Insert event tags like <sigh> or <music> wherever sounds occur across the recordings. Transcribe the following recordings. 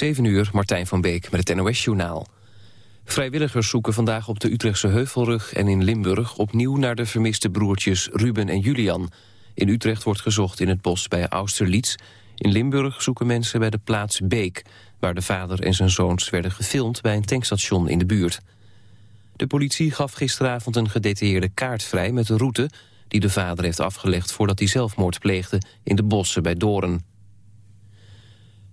7 uur, Martijn van Beek met het NOS-journaal. Vrijwilligers zoeken vandaag op de Utrechtse Heuvelrug en in Limburg... opnieuw naar de vermiste broertjes Ruben en Julian. In Utrecht wordt gezocht in het bos bij Austerlitz. In Limburg zoeken mensen bij de plaats Beek... waar de vader en zijn zoons werden gefilmd bij een tankstation in de buurt. De politie gaf gisteravond een gedetailleerde kaart vrij met de route... die de vader heeft afgelegd voordat hij zelfmoord pleegde... in de bossen bij Doren.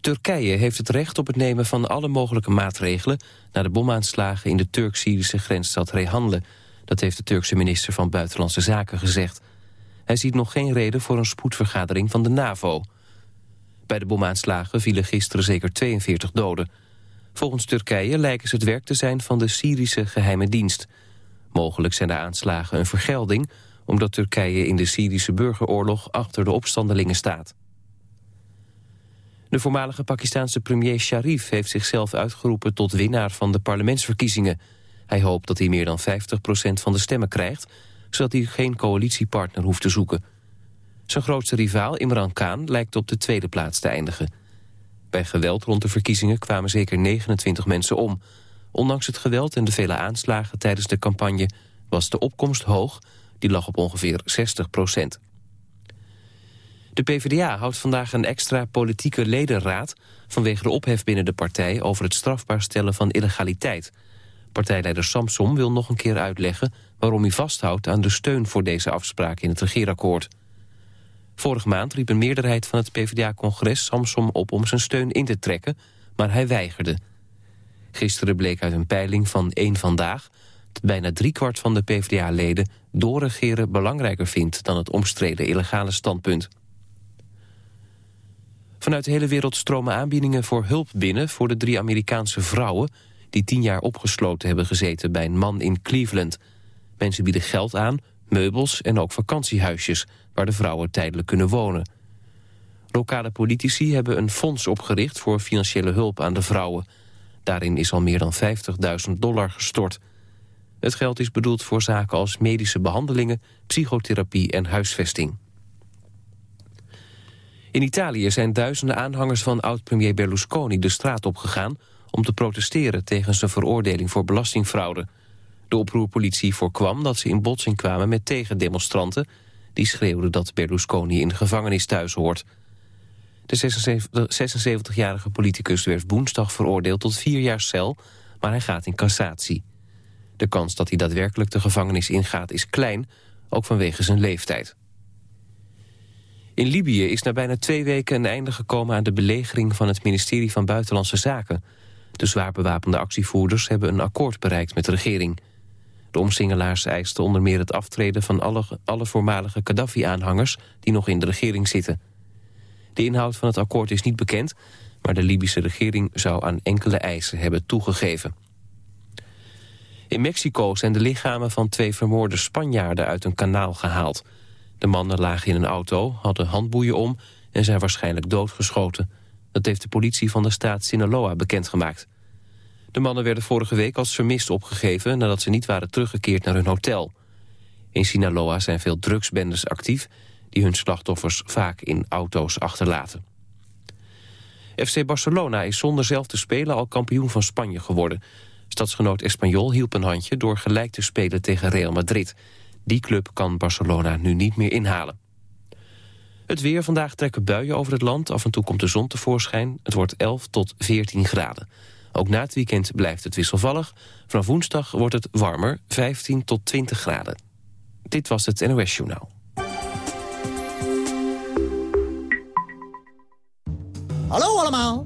Turkije heeft het recht op het nemen van alle mogelijke maatregelen... na de bomaanslagen in de Turk-Syrische grensstad Rehanle. Dat heeft de Turkse minister van Buitenlandse Zaken gezegd. Hij ziet nog geen reden voor een spoedvergadering van de NAVO. Bij de bomaanslagen vielen gisteren zeker 42 doden. Volgens Turkije lijken ze het werk te zijn van de Syrische geheime dienst. Mogelijk zijn de aanslagen een vergelding... omdat Turkije in de Syrische burgeroorlog achter de opstandelingen staat. De voormalige Pakistanse premier Sharif heeft zichzelf uitgeroepen tot winnaar van de parlementsverkiezingen. Hij hoopt dat hij meer dan 50% van de stemmen krijgt, zodat hij geen coalitiepartner hoeft te zoeken. Zijn grootste rivaal, Imran Khan, lijkt op de tweede plaats te eindigen. Bij geweld rond de verkiezingen kwamen zeker 29 mensen om. Ondanks het geweld en de vele aanslagen tijdens de campagne was de opkomst hoog. Die lag op ongeveer 60 procent. De PvdA houdt vandaag een extra politieke ledenraad... vanwege de ophef binnen de partij over het strafbaar stellen van illegaliteit. Partijleider Samsom wil nog een keer uitleggen... waarom hij vasthoudt aan de steun voor deze afspraak in het regeerakkoord. Vorige maand riep een meerderheid van het PvdA-congres Samsom op om zijn steun in te trekken, maar hij weigerde. Gisteren bleek uit een peiling van één Vandaag... dat bijna driekwart van de PvdA-leden doorregeren belangrijker vindt... dan het omstreden illegale standpunt. Vanuit de hele wereld stromen aanbiedingen voor hulp binnen... voor de drie Amerikaanse vrouwen... die tien jaar opgesloten hebben gezeten bij een man in Cleveland. Mensen bieden geld aan, meubels en ook vakantiehuisjes... waar de vrouwen tijdelijk kunnen wonen. Lokale politici hebben een fonds opgericht... voor financiële hulp aan de vrouwen. Daarin is al meer dan 50.000 dollar gestort. Het geld is bedoeld voor zaken als medische behandelingen... psychotherapie en huisvesting. In Italië zijn duizenden aanhangers van oud-premier Berlusconi de straat opgegaan om te protesteren tegen zijn veroordeling voor belastingfraude. De oproerpolitie voorkwam dat ze in botsing kwamen met tegendemonstranten... die schreeuwden dat Berlusconi in de gevangenis thuis hoort. De 76-jarige politicus werd woensdag veroordeeld tot vier jaar cel... maar hij gaat in cassatie. De kans dat hij daadwerkelijk de gevangenis ingaat is klein, ook vanwege zijn leeftijd. In Libië is na bijna twee weken een einde gekomen aan de belegering van het ministerie van Buitenlandse Zaken. De zwaar bewapende actievoerders hebben een akkoord bereikt met de regering. De omsingelaars eisten onder meer het aftreden van alle, voormalige Gaddafi-aanhangers die nog in de regering zitten. De inhoud van het akkoord is niet bekend, maar de Libische regering zou aan enkele eisen hebben toegegeven. In Mexico zijn de lichamen van twee vermoorde Spanjaarden uit een kanaal gehaald. De mannen lagen in een auto, hadden handboeien om en zijn waarschijnlijk doodgeschoten. Dat heeft de politie van de staat Sinaloa bekendgemaakt. De mannen werden vorige week als vermist opgegeven... nadat ze niet waren teruggekeerd naar hun hotel. In Sinaloa zijn veel drugsbendes actief... die hun slachtoffers vaak in auto's achterlaten. FC Barcelona is zonder zelf te spelen al kampioen van Spanje geworden. Stadsgenoot Espanyol hielp een handje door gelijk te spelen tegen Real Madrid... Die club kan Barcelona nu niet meer inhalen. Het weer vandaag trekken buien over het land. Af en toe komt de zon tevoorschijn. Het wordt 11 tot 14 graden. Ook na het weekend blijft het wisselvallig. Vanaf woensdag wordt het warmer, 15 tot 20 graden. Dit was het NOS Journaal. Hallo allemaal.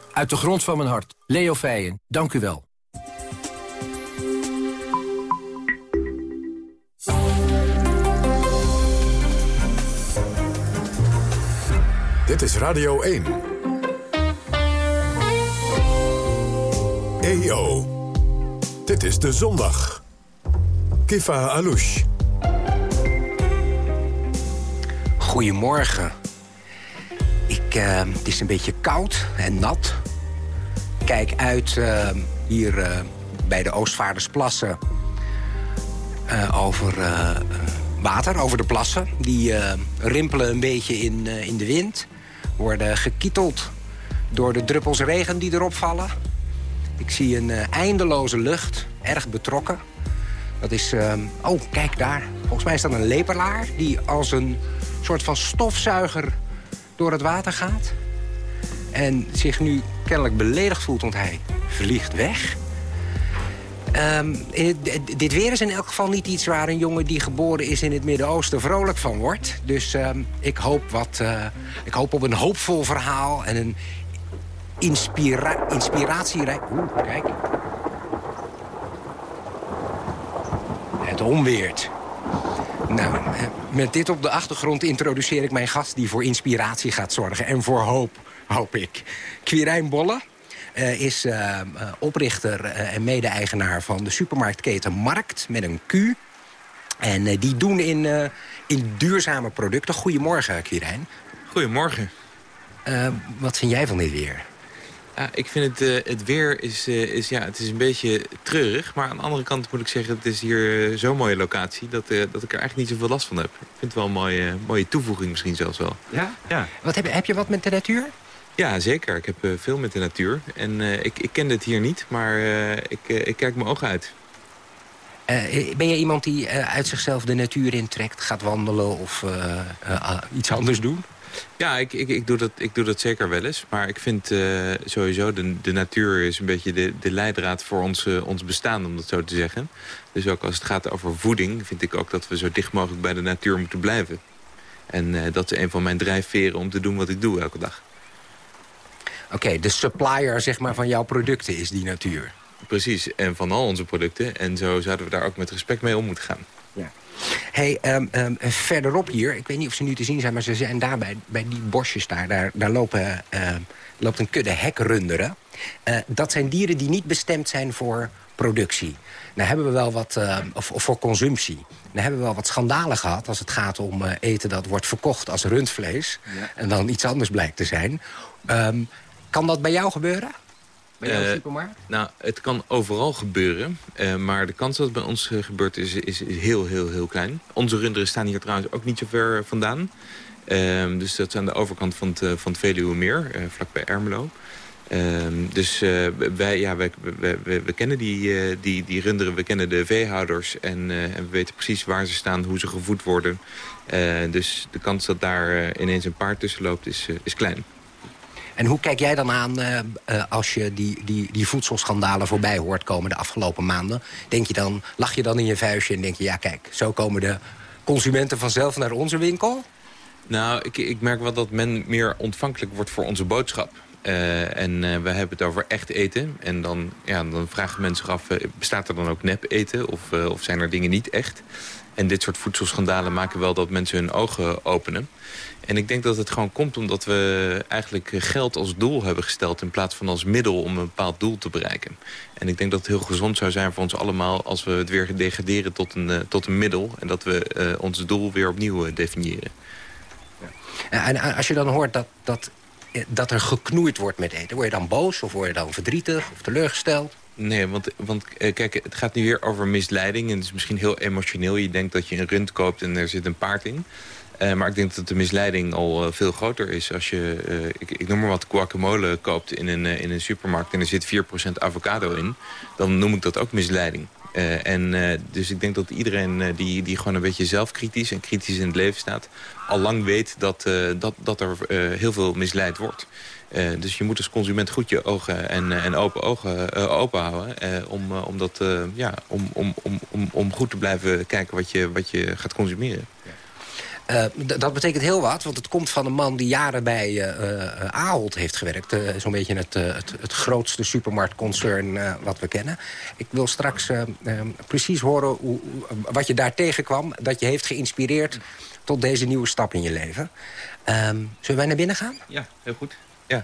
Uit de grond van mijn hart. Leo Feijen, dank u wel. Dit is Radio 1. EO. Dit is De Zondag. Kifa Alouche. Goedemorgen. Ik, uh, het is een beetje koud en nat. Kijk uit uh, hier uh, bij de Oostvaardersplassen over water, over de plassen. Die rimpelen een beetje in, in de wind. Worden gekieteld door de druppels regen die erop vallen. Ik zie een eindeloze lucht, erg betrokken. Dat is, oh kijk daar, volgens mij is dat een lepelaar... die als een soort van stofzuiger door het water gaat. En zich nu kennelijk beledigd voelt, want hij vliegt weg. Um, dit weer is in elk geval niet iets waar een jongen die geboren is in het Midden-Oosten vrolijk van wordt. Dus um, ik, hoop wat, uh, ik hoop op een hoopvol verhaal en een inspira. Oeh, kijk. Het onweert. Nou, met dit op de achtergrond introduceer ik mijn gast... die voor inspiratie gaat zorgen en voor hoop, hoop ik. Quirijn Bolle uh, is uh, oprichter en mede-eigenaar van de supermarktketen Markt... met een Q. En die doen in, in duurzame producten. Goedemorgen, Quirijn. Goedemorgen. wat vind jij van dit weer? Ja, ik vind het, uh, het weer is, uh, is, ja, het is een beetje treurig. Maar aan de andere kant moet ik zeggen, het is hier uh, zo'n mooie locatie... Dat, dat ik er eigenlijk niet zoveel last van heb. Ik vind het wel een mooie, mooie toevoeging misschien zelfs wel. Ja? ja. Wat heb, heb je wat met de natuur? Ja, zeker. Ik heb veel met de natuur. En ik, ik ken dit hier niet, maar ik, ik kijk mijn ogen uit. ben je iemand die uit zichzelf de natuur intrekt, gaat wandelen of iets anders doen? Ja, ik, ik, ik, doe dat, ik doe dat zeker wel eens. Maar ik vind uh, sowieso, de, de natuur is een beetje de, de leidraad voor ons, uh, ons bestaan, om dat zo te zeggen. Dus ook als het gaat over voeding, vind ik ook dat we zo dicht mogelijk bij de natuur moeten blijven. En uh, dat is een van mijn drijfveren om te doen wat ik doe elke dag. Oké, okay, de supplier zeg maar, van jouw producten is die natuur. Precies, en van al onze producten. En zo zouden we daar ook met respect mee om moeten gaan. Ja. Hey, um, um, verderop hier, ik weet niet of ze nu te zien zijn... maar ze zijn daar bij, bij die bosjes daar. Daar, daar lopen, uh, loopt een kudde hekrunderen. Uh, dat zijn dieren die niet bestemd zijn voor productie. Nou hebben we wel wat, uh, of, of, voor consumptie. Nou hebben we wel wat schandalen gehad als het gaat om uh, eten dat wordt verkocht als rundvlees. Ja. En dan iets anders blijkt te zijn. Um, kan dat bij jou gebeuren? Bij jouw uh, supermarkt? Nou, het kan overal gebeuren. Uh, maar de kans dat het bij ons uh, gebeurt is, is, is, heel, heel, heel klein. Onze runderen staan hier trouwens ook niet zo ver vandaan. Ehm, dus dat is aan de overkant van het, van het Veluwemeer, vlakbij Ermelo. Um, dus wij, ja, wij, wij, wij, we kennen die, die, die runderen, we kennen de veehouders... En, en we weten precies waar ze staan, hoe ze gevoed worden. dus de kans dat daar ineens een paard tussen loopt is, is klein. En hoe kijk jij dan aan uh, uh, als je die, die, die voedselschandalen voorbij hoort komen de afgelopen maanden? Denk je dan, lach je dan in je vuistje en denk je... ja, kijk, zo komen de consumenten vanzelf naar onze winkel? Nou, ik, ik merk wel dat men meer ontvankelijk wordt voor onze boodschap. Uh, en we hebben het over echt eten. En dan, ja, dan vragen mensen zich af, bestaat er dan ook nep eten? Of, of zijn er dingen niet echt? En dit soort voedselschandalen maken wel dat mensen hun ogen openen. En ik denk dat het gewoon komt omdat we eigenlijk geld als doel hebben gesteld... in plaats van als middel om een bepaald doel te bereiken. En ik denk dat het heel gezond zou zijn voor ons allemaal... als we het weer degraderen tot een, uh, tot een middel... en dat we uh, ons doel weer opnieuw uh, definiëren. Ja. En als je dan hoort dat, dat, dat er geknoeid wordt met eten... word je dan boos of word je dan verdrietig of teleurgesteld? Nee, want, want uh, kijk, het gaat nu weer over misleiding. En het is misschien heel emotioneel. Je denkt dat je een rund koopt en er zit een paard in. Uh, maar ik denk dat de misleiding al uh, veel groter is. Als je, ik, noem maar wat, guacamole koopt in een, in een supermarkt... en er zit 4% avocado in, dan noem ik dat ook misleiding. En dus ik denk dat iedereen die, die gewoon een beetje zelfkritisch en kritisch in het leven staat... al lang weet dat, dat, dat er heel veel misleid wordt. Dus je moet als consument goed je ogen en, en open ogen open houden... om, om, dat, ja, om, om, om, om, om goed te blijven kijken wat je, wat je gaat consumeren. Uh, dat betekent heel wat, want het komt van een man die jaren bij uh, Ahold heeft gewerkt. Zo'n beetje het, het, het, grootste supermarktconcern wat we kennen. Ik wil straks precies horen hoe, wat je daar tegenkwam... dat je heeft geïnspireerd tot deze nieuwe stap in je leven. Um, zullen wij naar binnen gaan? Ja, heel goed. Ja.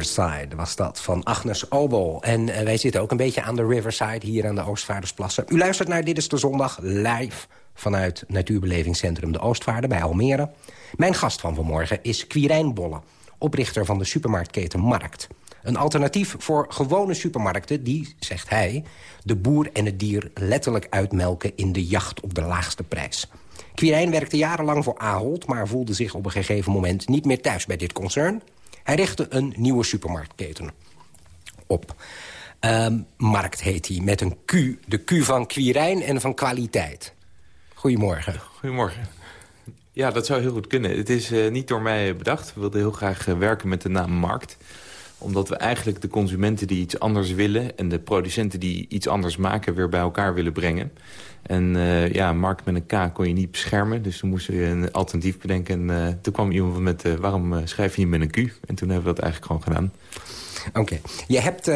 Riverside was dat, van Agnes Obel. En uh, wij zitten ook een beetje aan de Riverside hier aan de Oostvaardersplassen. U luistert naar Dit is de Zondag live vanuit Natuurbelevingscentrum de Oostvaarde bij Almere. Mijn gast van vanmorgen is Quirijn Bolle, oprichter van de supermarktketen Markt. Een alternatief voor gewone supermarkten die, zegt hij... de boer en het dier letterlijk uitmelken in de jacht op de laagste prijs. Quirijn werkte jarenlang voor Ahold... maar voelde zich op een gegeven moment niet meer thuis bij dit concern... Hij richtte een nieuwe supermarktketen op. Ehm, markt heet hij, met een Q. De Q van Quirijn en van kwaliteit. Goedemorgen. Goedemorgen. Ja, dat zou heel goed kunnen. Het is uh, niet door mij bedacht. We wilden heel graag uh, werken met de naam Markt omdat we eigenlijk de consumenten die iets anders willen... en de producenten die iets anders maken weer bij elkaar willen brengen. En uh, ja, markt met een K kon je niet beschermen. Dus toen moesten we een alternatief bedenken. En uh, toen kwam iemand met, uh, waarom schrijf je niet met een Q? En toen hebben we dat eigenlijk gewoon gedaan. Oké. Okay. Je hebt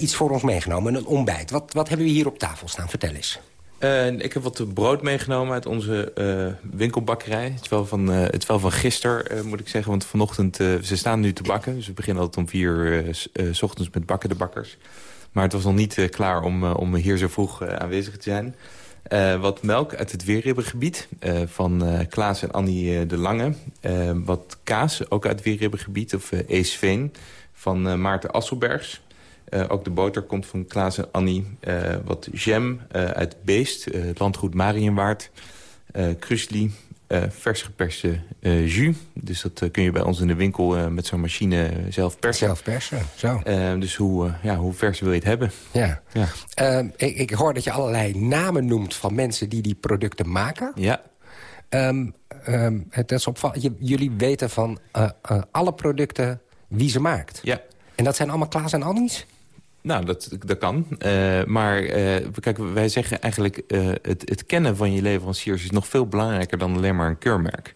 iets voor ons meegenomen, een ontbijt. Wat, wat hebben we hier op tafel staan? Vertel eens. Uh, ik heb wat brood meegenomen uit onze uh, winkelbakkerij. Het is wel van, uh, het is wel van gisteren, moet ik zeggen. Want vanochtend, ze staan nu te bakken. Dus we beginnen altijd om vier uur s ochtends met bakken, de bakkers. Maar het was nog niet klaar om, om hier zo vroeg aanwezig te zijn. Wat melk uit het Weerribbengebied van Klaas en Annie de Lange. wat kaas, ook uit het Weerribbengebied, of Eesveen, van Maarten Asselbergs. Uh, ook de boter komt van Klaas en Annie. Uh, wat jam uh, uit Beest, landgoed Marienwaard. Krusli, vers geperste jus. Dus dat kun je bij ons in de winkel met zo'n machine zelf persen. Zelf persen, zo. dus hoe, ja, hoe vers wil je het hebben? Ja. ja. Ehm, ik, ik, hoor dat je allerlei namen noemt van mensen die die producten maken. Ja. Um, um, het is opvallend. Jullie weten van alle producten wie ze maakt. Ja. En dat zijn allemaal Klaas en Annie's? Nou, dat, dat kan. Uh, maar uh, kijk, wij zeggen eigenlijk... Uh, het, het kennen van je leveranciers is nog veel belangrijker dan alleen maar een keurmerk.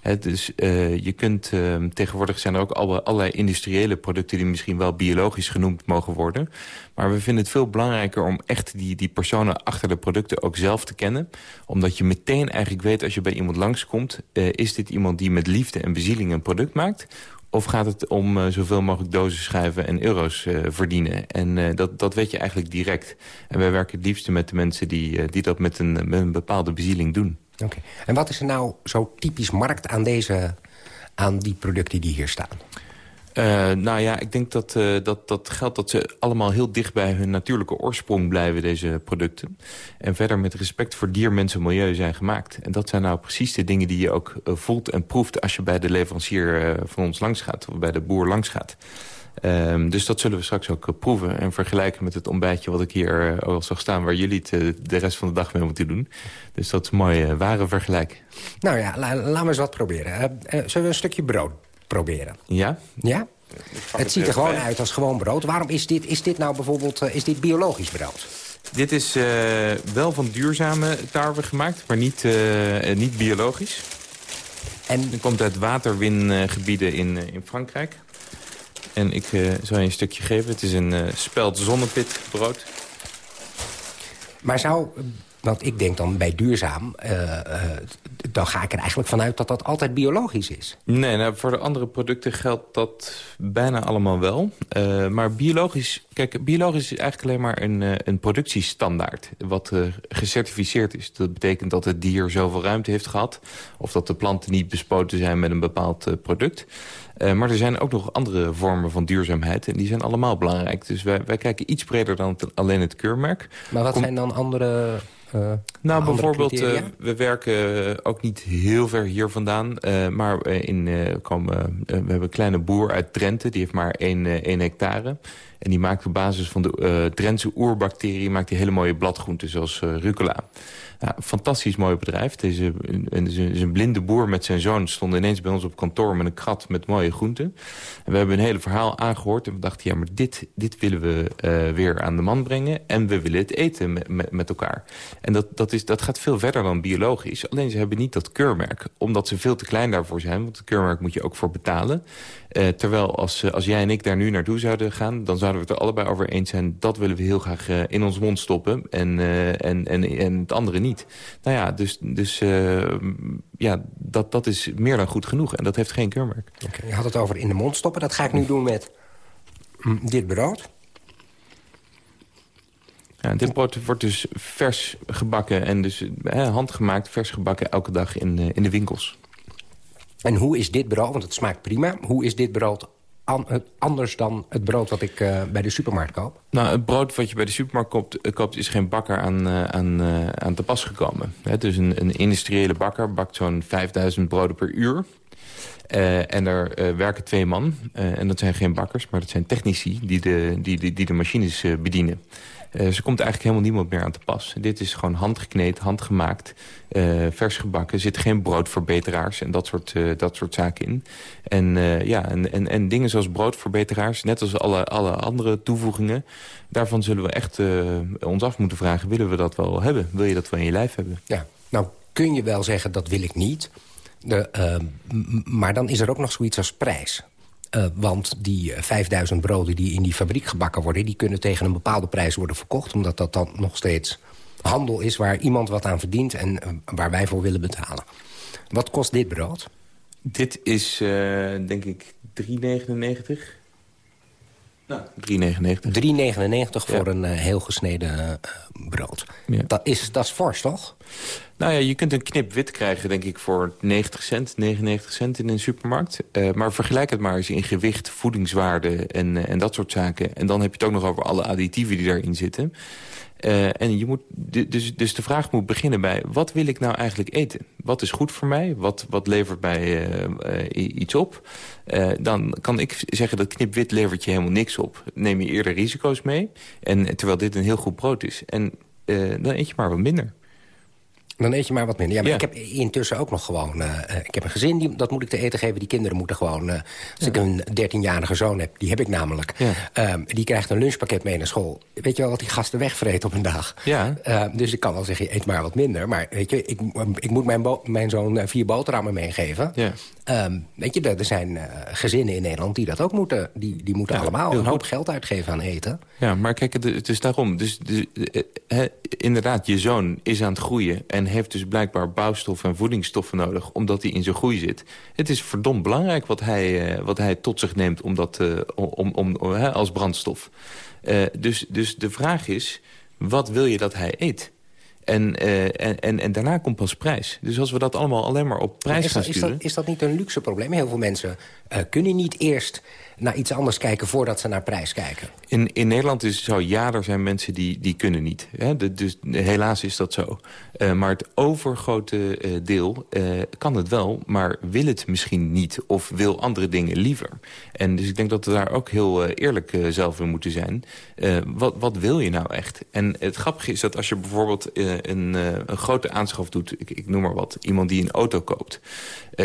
He, dus je kunt... ehm, tegenwoordig zijn er ook alle, allerlei industriële producten... die misschien wel biologisch genoemd mogen worden. Maar we vinden het veel belangrijker om echt die, die personen achter de producten ook zelf te kennen. Omdat je meteen eigenlijk weet als je bij iemand langskomt... is dit iemand die met liefde en bezieling een product maakt... Of gaat het om uh, zoveel mogelijk dozen schrijven en euro's uh, verdienen? En uh, dat, dat weet je eigenlijk direct. En wij werken het liefste met de mensen die, die dat met een, met een bepaalde bezieling doen. Oké. En wat is er nou zo typisch markt aan, deze, aan die producten die hier staan? Uh, nou ja, ik denk dat, uh, dat dat geldt dat ze allemaal heel dicht bij hun natuurlijke oorsprong blijven, deze producten. En verder met respect voor dier, mens en milieu zijn gemaakt. En dat zijn nou precies de dingen die je ook uh, voelt en proeft als je bij de leverancier van ons langs gaat, of bij de boer langs gaat. Um, dus dat zullen we straks ook proeven en vergelijken met het ontbijtje wat ik hier al zag staan... waar jullie het de rest van de dag mee moeten doen. Dus dat is een mooie ware vergelijk. Nou ja, la laten we eens wat proberen. zullen we een stukje brood proberen. Ja? Ja? Het ziet er gewoon uit als gewoon brood. Waarom is dit, is dit nou bijvoorbeeld is dit biologisch brood? Dit is uh, wel van duurzame tarwe gemaakt, maar niet, uh, niet biologisch. En... Het komt uit waterwingebieden in, in Frankrijk. En ik uh, zal je een stukje geven. Het is een speld zonnepitbrood. Maar zou want ik denk dan bij duurzaam, uh, uh, dan ga ik er eigenlijk vanuit dat dat altijd biologisch is. Nee, nou, voor de andere producten geldt dat bijna allemaal wel. Uh, maar biologisch, kijk, biologisch is eigenlijk alleen maar een, een productiestandaard. Wat gecertificeerd is. Dat betekent dat het dier zoveel ruimte heeft gehad. Of dat de planten niet bespoten zijn met een bepaald product. Uh, maar er zijn ook nog andere vormen van duurzaamheid. En die zijn allemaal belangrijk. Dus wij, wij kijken iets breder dan het, alleen het keurmerk. Maar wat Kom... zijn dan andere uh, nou, bijvoorbeeld, uh, we werken ook niet heel ver hier vandaan. Uh, maar in, komen, we hebben een kleine boer uit Drenthe. Die heeft maar één, één hectare. En die maakt op basis van de Drentse oerbacterie... maakt die hele mooie bladgroenten zoals rucola. Ja, fantastisch mooi bedrijf. Is een, een, blinde boer met zijn zoon stond ineens bij ons op kantoor met een krat met mooie groenten. En we hebben een hele verhaal aangehoord en we dachten, ja, maar dit, dit willen we uh, weer aan de man brengen. En we willen het eten met, met, elkaar. En dat, dat, is, dat gaat veel verder dan biologisch. Alleen ze hebben niet dat keurmerk, omdat ze veel te klein daarvoor zijn. Want het keurmerk moet je ook voor betalen. Uh, terwijl als, uh, als jij en ik daar nu naartoe zouden gaan... dan zouden we het er allebei over eens zijn... dat willen we heel graag in ons mond stoppen en, en, en, en het andere niet. Nou ja, dus, dus ja, dat, dat is meer dan goed genoeg. En dat heeft geen keurmerk. Okay, je had het over in de mond stoppen. Dat ga ik nu doen met mm, dit brood. Ja, dit brood wordt dus vers gebakken en dus handgemaakt vers gebakken elke dag in, in de winkels. En hoe is dit brood, want het smaakt prima... hoe is dit brood anders dan het brood wat ik uh, bij de supermarkt koop? Nou, het brood wat je bij de supermarkt koopt, koopt is geen bakker aan, uh, aan, aan te pas gekomen. Dus een, een industriële bakker bakt zo'n 5000 broden per uur. en daar werken twee man. en dat zijn geen bakkers, maar dat zijn technici die de, die, die, die de machines bedienen. Uh, ze komt eigenlijk helemaal niemand meer aan te pas. Dit is gewoon handgekneed, handgemaakt, uh, vers gebakken. Er zitten geen broodverbeteraars en dat soort, uh, dat soort zaken in. En, ja, en, en, en dingen zoals broodverbeteraars, net als alle, alle andere toevoegingen... daarvan zullen we echt ons af moeten vragen, willen we dat wel hebben? Wil je dat wel in je lijf hebben? Ja, nou kun je wel zeggen, dat wil ik niet... De, maar dan is er ook nog zoiets als prijs. Uh, want die 5000 eh, broden die in die fabriek gebakken worden... die kunnen tegen een bepaalde prijs worden verkocht... omdat dat dan nog steeds handel is waar iemand wat aan verdient... en uh, waar wij voor willen betalen. Wat kost dit brood? Dit is, denk ik, 3,99. Nou, 3,99. 3,99 voor een heel gesneden brood. Ja. Dat, is, dat is fors, toch? Nou ja, je kunt een knip wit krijgen, denk ik, voor 90 cent, 99 cent in een supermarkt. Uh, maar vergelijk het maar eens in gewicht, voedingswaarde en, uh, en dat soort zaken. En dan heb je het ook nog over alle additieven die daarin zitten. Uh, en je moet, dus, dus de vraag moet beginnen bij, wat wil ik nou eigenlijk eten? Wat is goed voor mij? Wat, wat levert mij iets op? dan kan ik zeggen dat knipwit levert je helemaal niks op. Neem je eerder risico's mee. En, terwijl dit een heel goed brood is. En dan eet je maar wat minder. Dan eet je maar wat minder. Ja, maar ik heb intussen ook nog gewoon... Uh, ik heb een gezin, die, dat moet ik te eten geven. Die kinderen moeten gewoon... Uh, als ik een 13-jarige zoon heb, die heb ik namelijk... Ja. die krijgt een lunchpakket mee naar school. Weet je wel wat die gasten wegvreten op een dag? Ja. dus ik kan wel zeggen, eet maar wat minder. Maar weet je, ik, ik moet mijn, mijn zoon vier boterhammen meegeven. Ja. Um, weet je, er zijn gezinnen in Nederland die dat ook moeten. Die, die moeten allemaal een hoop geld uitgeven aan eten. Ja, maar kijk, het, is daarom. Dus, dus inderdaad, je zoon is aan het groeien... en heeft dus blijkbaar bouwstoffen en voedingsstoffen nodig... omdat hij in zijn groei zit. Het is verdomd belangrijk wat hij, uh, wat hij tot zich neemt om dat, uh, om, om, als brandstof. dus, dus de vraag is, wat wil je dat hij eet? En, en, en, en, daarna komt pas prijs. Dus als we dat allemaal alleen maar op prijs gaan sturen... Is dat, is dat niet een luxe probleem? Heel veel mensen kunnen niet eerst naar iets anders kijken voordat ze naar prijs kijken. In, in Nederland is zo, ja, er zijn mensen die, die kunnen niet. Hè? Dus helaas is dat zo. Uh, maar het overgrote uh, deel uh, kan het wel, maar wil het misschien niet. Of wil andere dingen liever. En dus ik denk dat we daar ook heel eerlijk zelf in moeten zijn. wat, wat wil je nou echt? En het grappige is dat als je bijvoorbeeld een, een grote aanschaf doet... Ik, ik, noem maar wat, iemand die een auto koopt...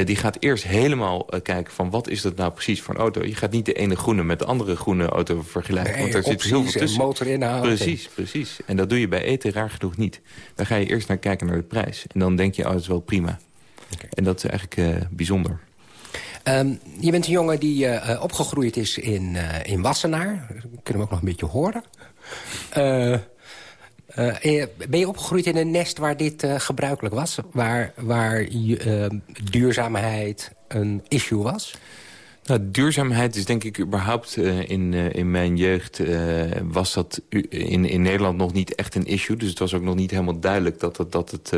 die gaat eerst helemaal kijken van wat is dat nou precies voor een auto. Je gaat niet de ene groene met de andere groene auto vergelijken. want daar zit heel veel tussen. motor inhoud. Precies, precies. En dat doe je bij eten raar genoeg niet. Dan ga je eerst naar kijken naar de prijs. En dan denk je, oh, dat is wel prima. Okay. En dat is eigenlijk uh, bijzonder. Um, je bent een jongen die uh, opgegroeid is in, uh, in Wassenaar. Dat kunnen we ook nog een beetje horen. ben je opgegroeid in een nest waar dit gebruikelijk was? Waar, waar duurzaamheid een issue was? Nou, duurzaamheid is denk ik überhaupt uh, in, uh, in mijn jeugd... Uh, was dat in, in Nederland nog niet echt een issue. Dus het was ook nog niet helemaal duidelijk dat, het, dat, het,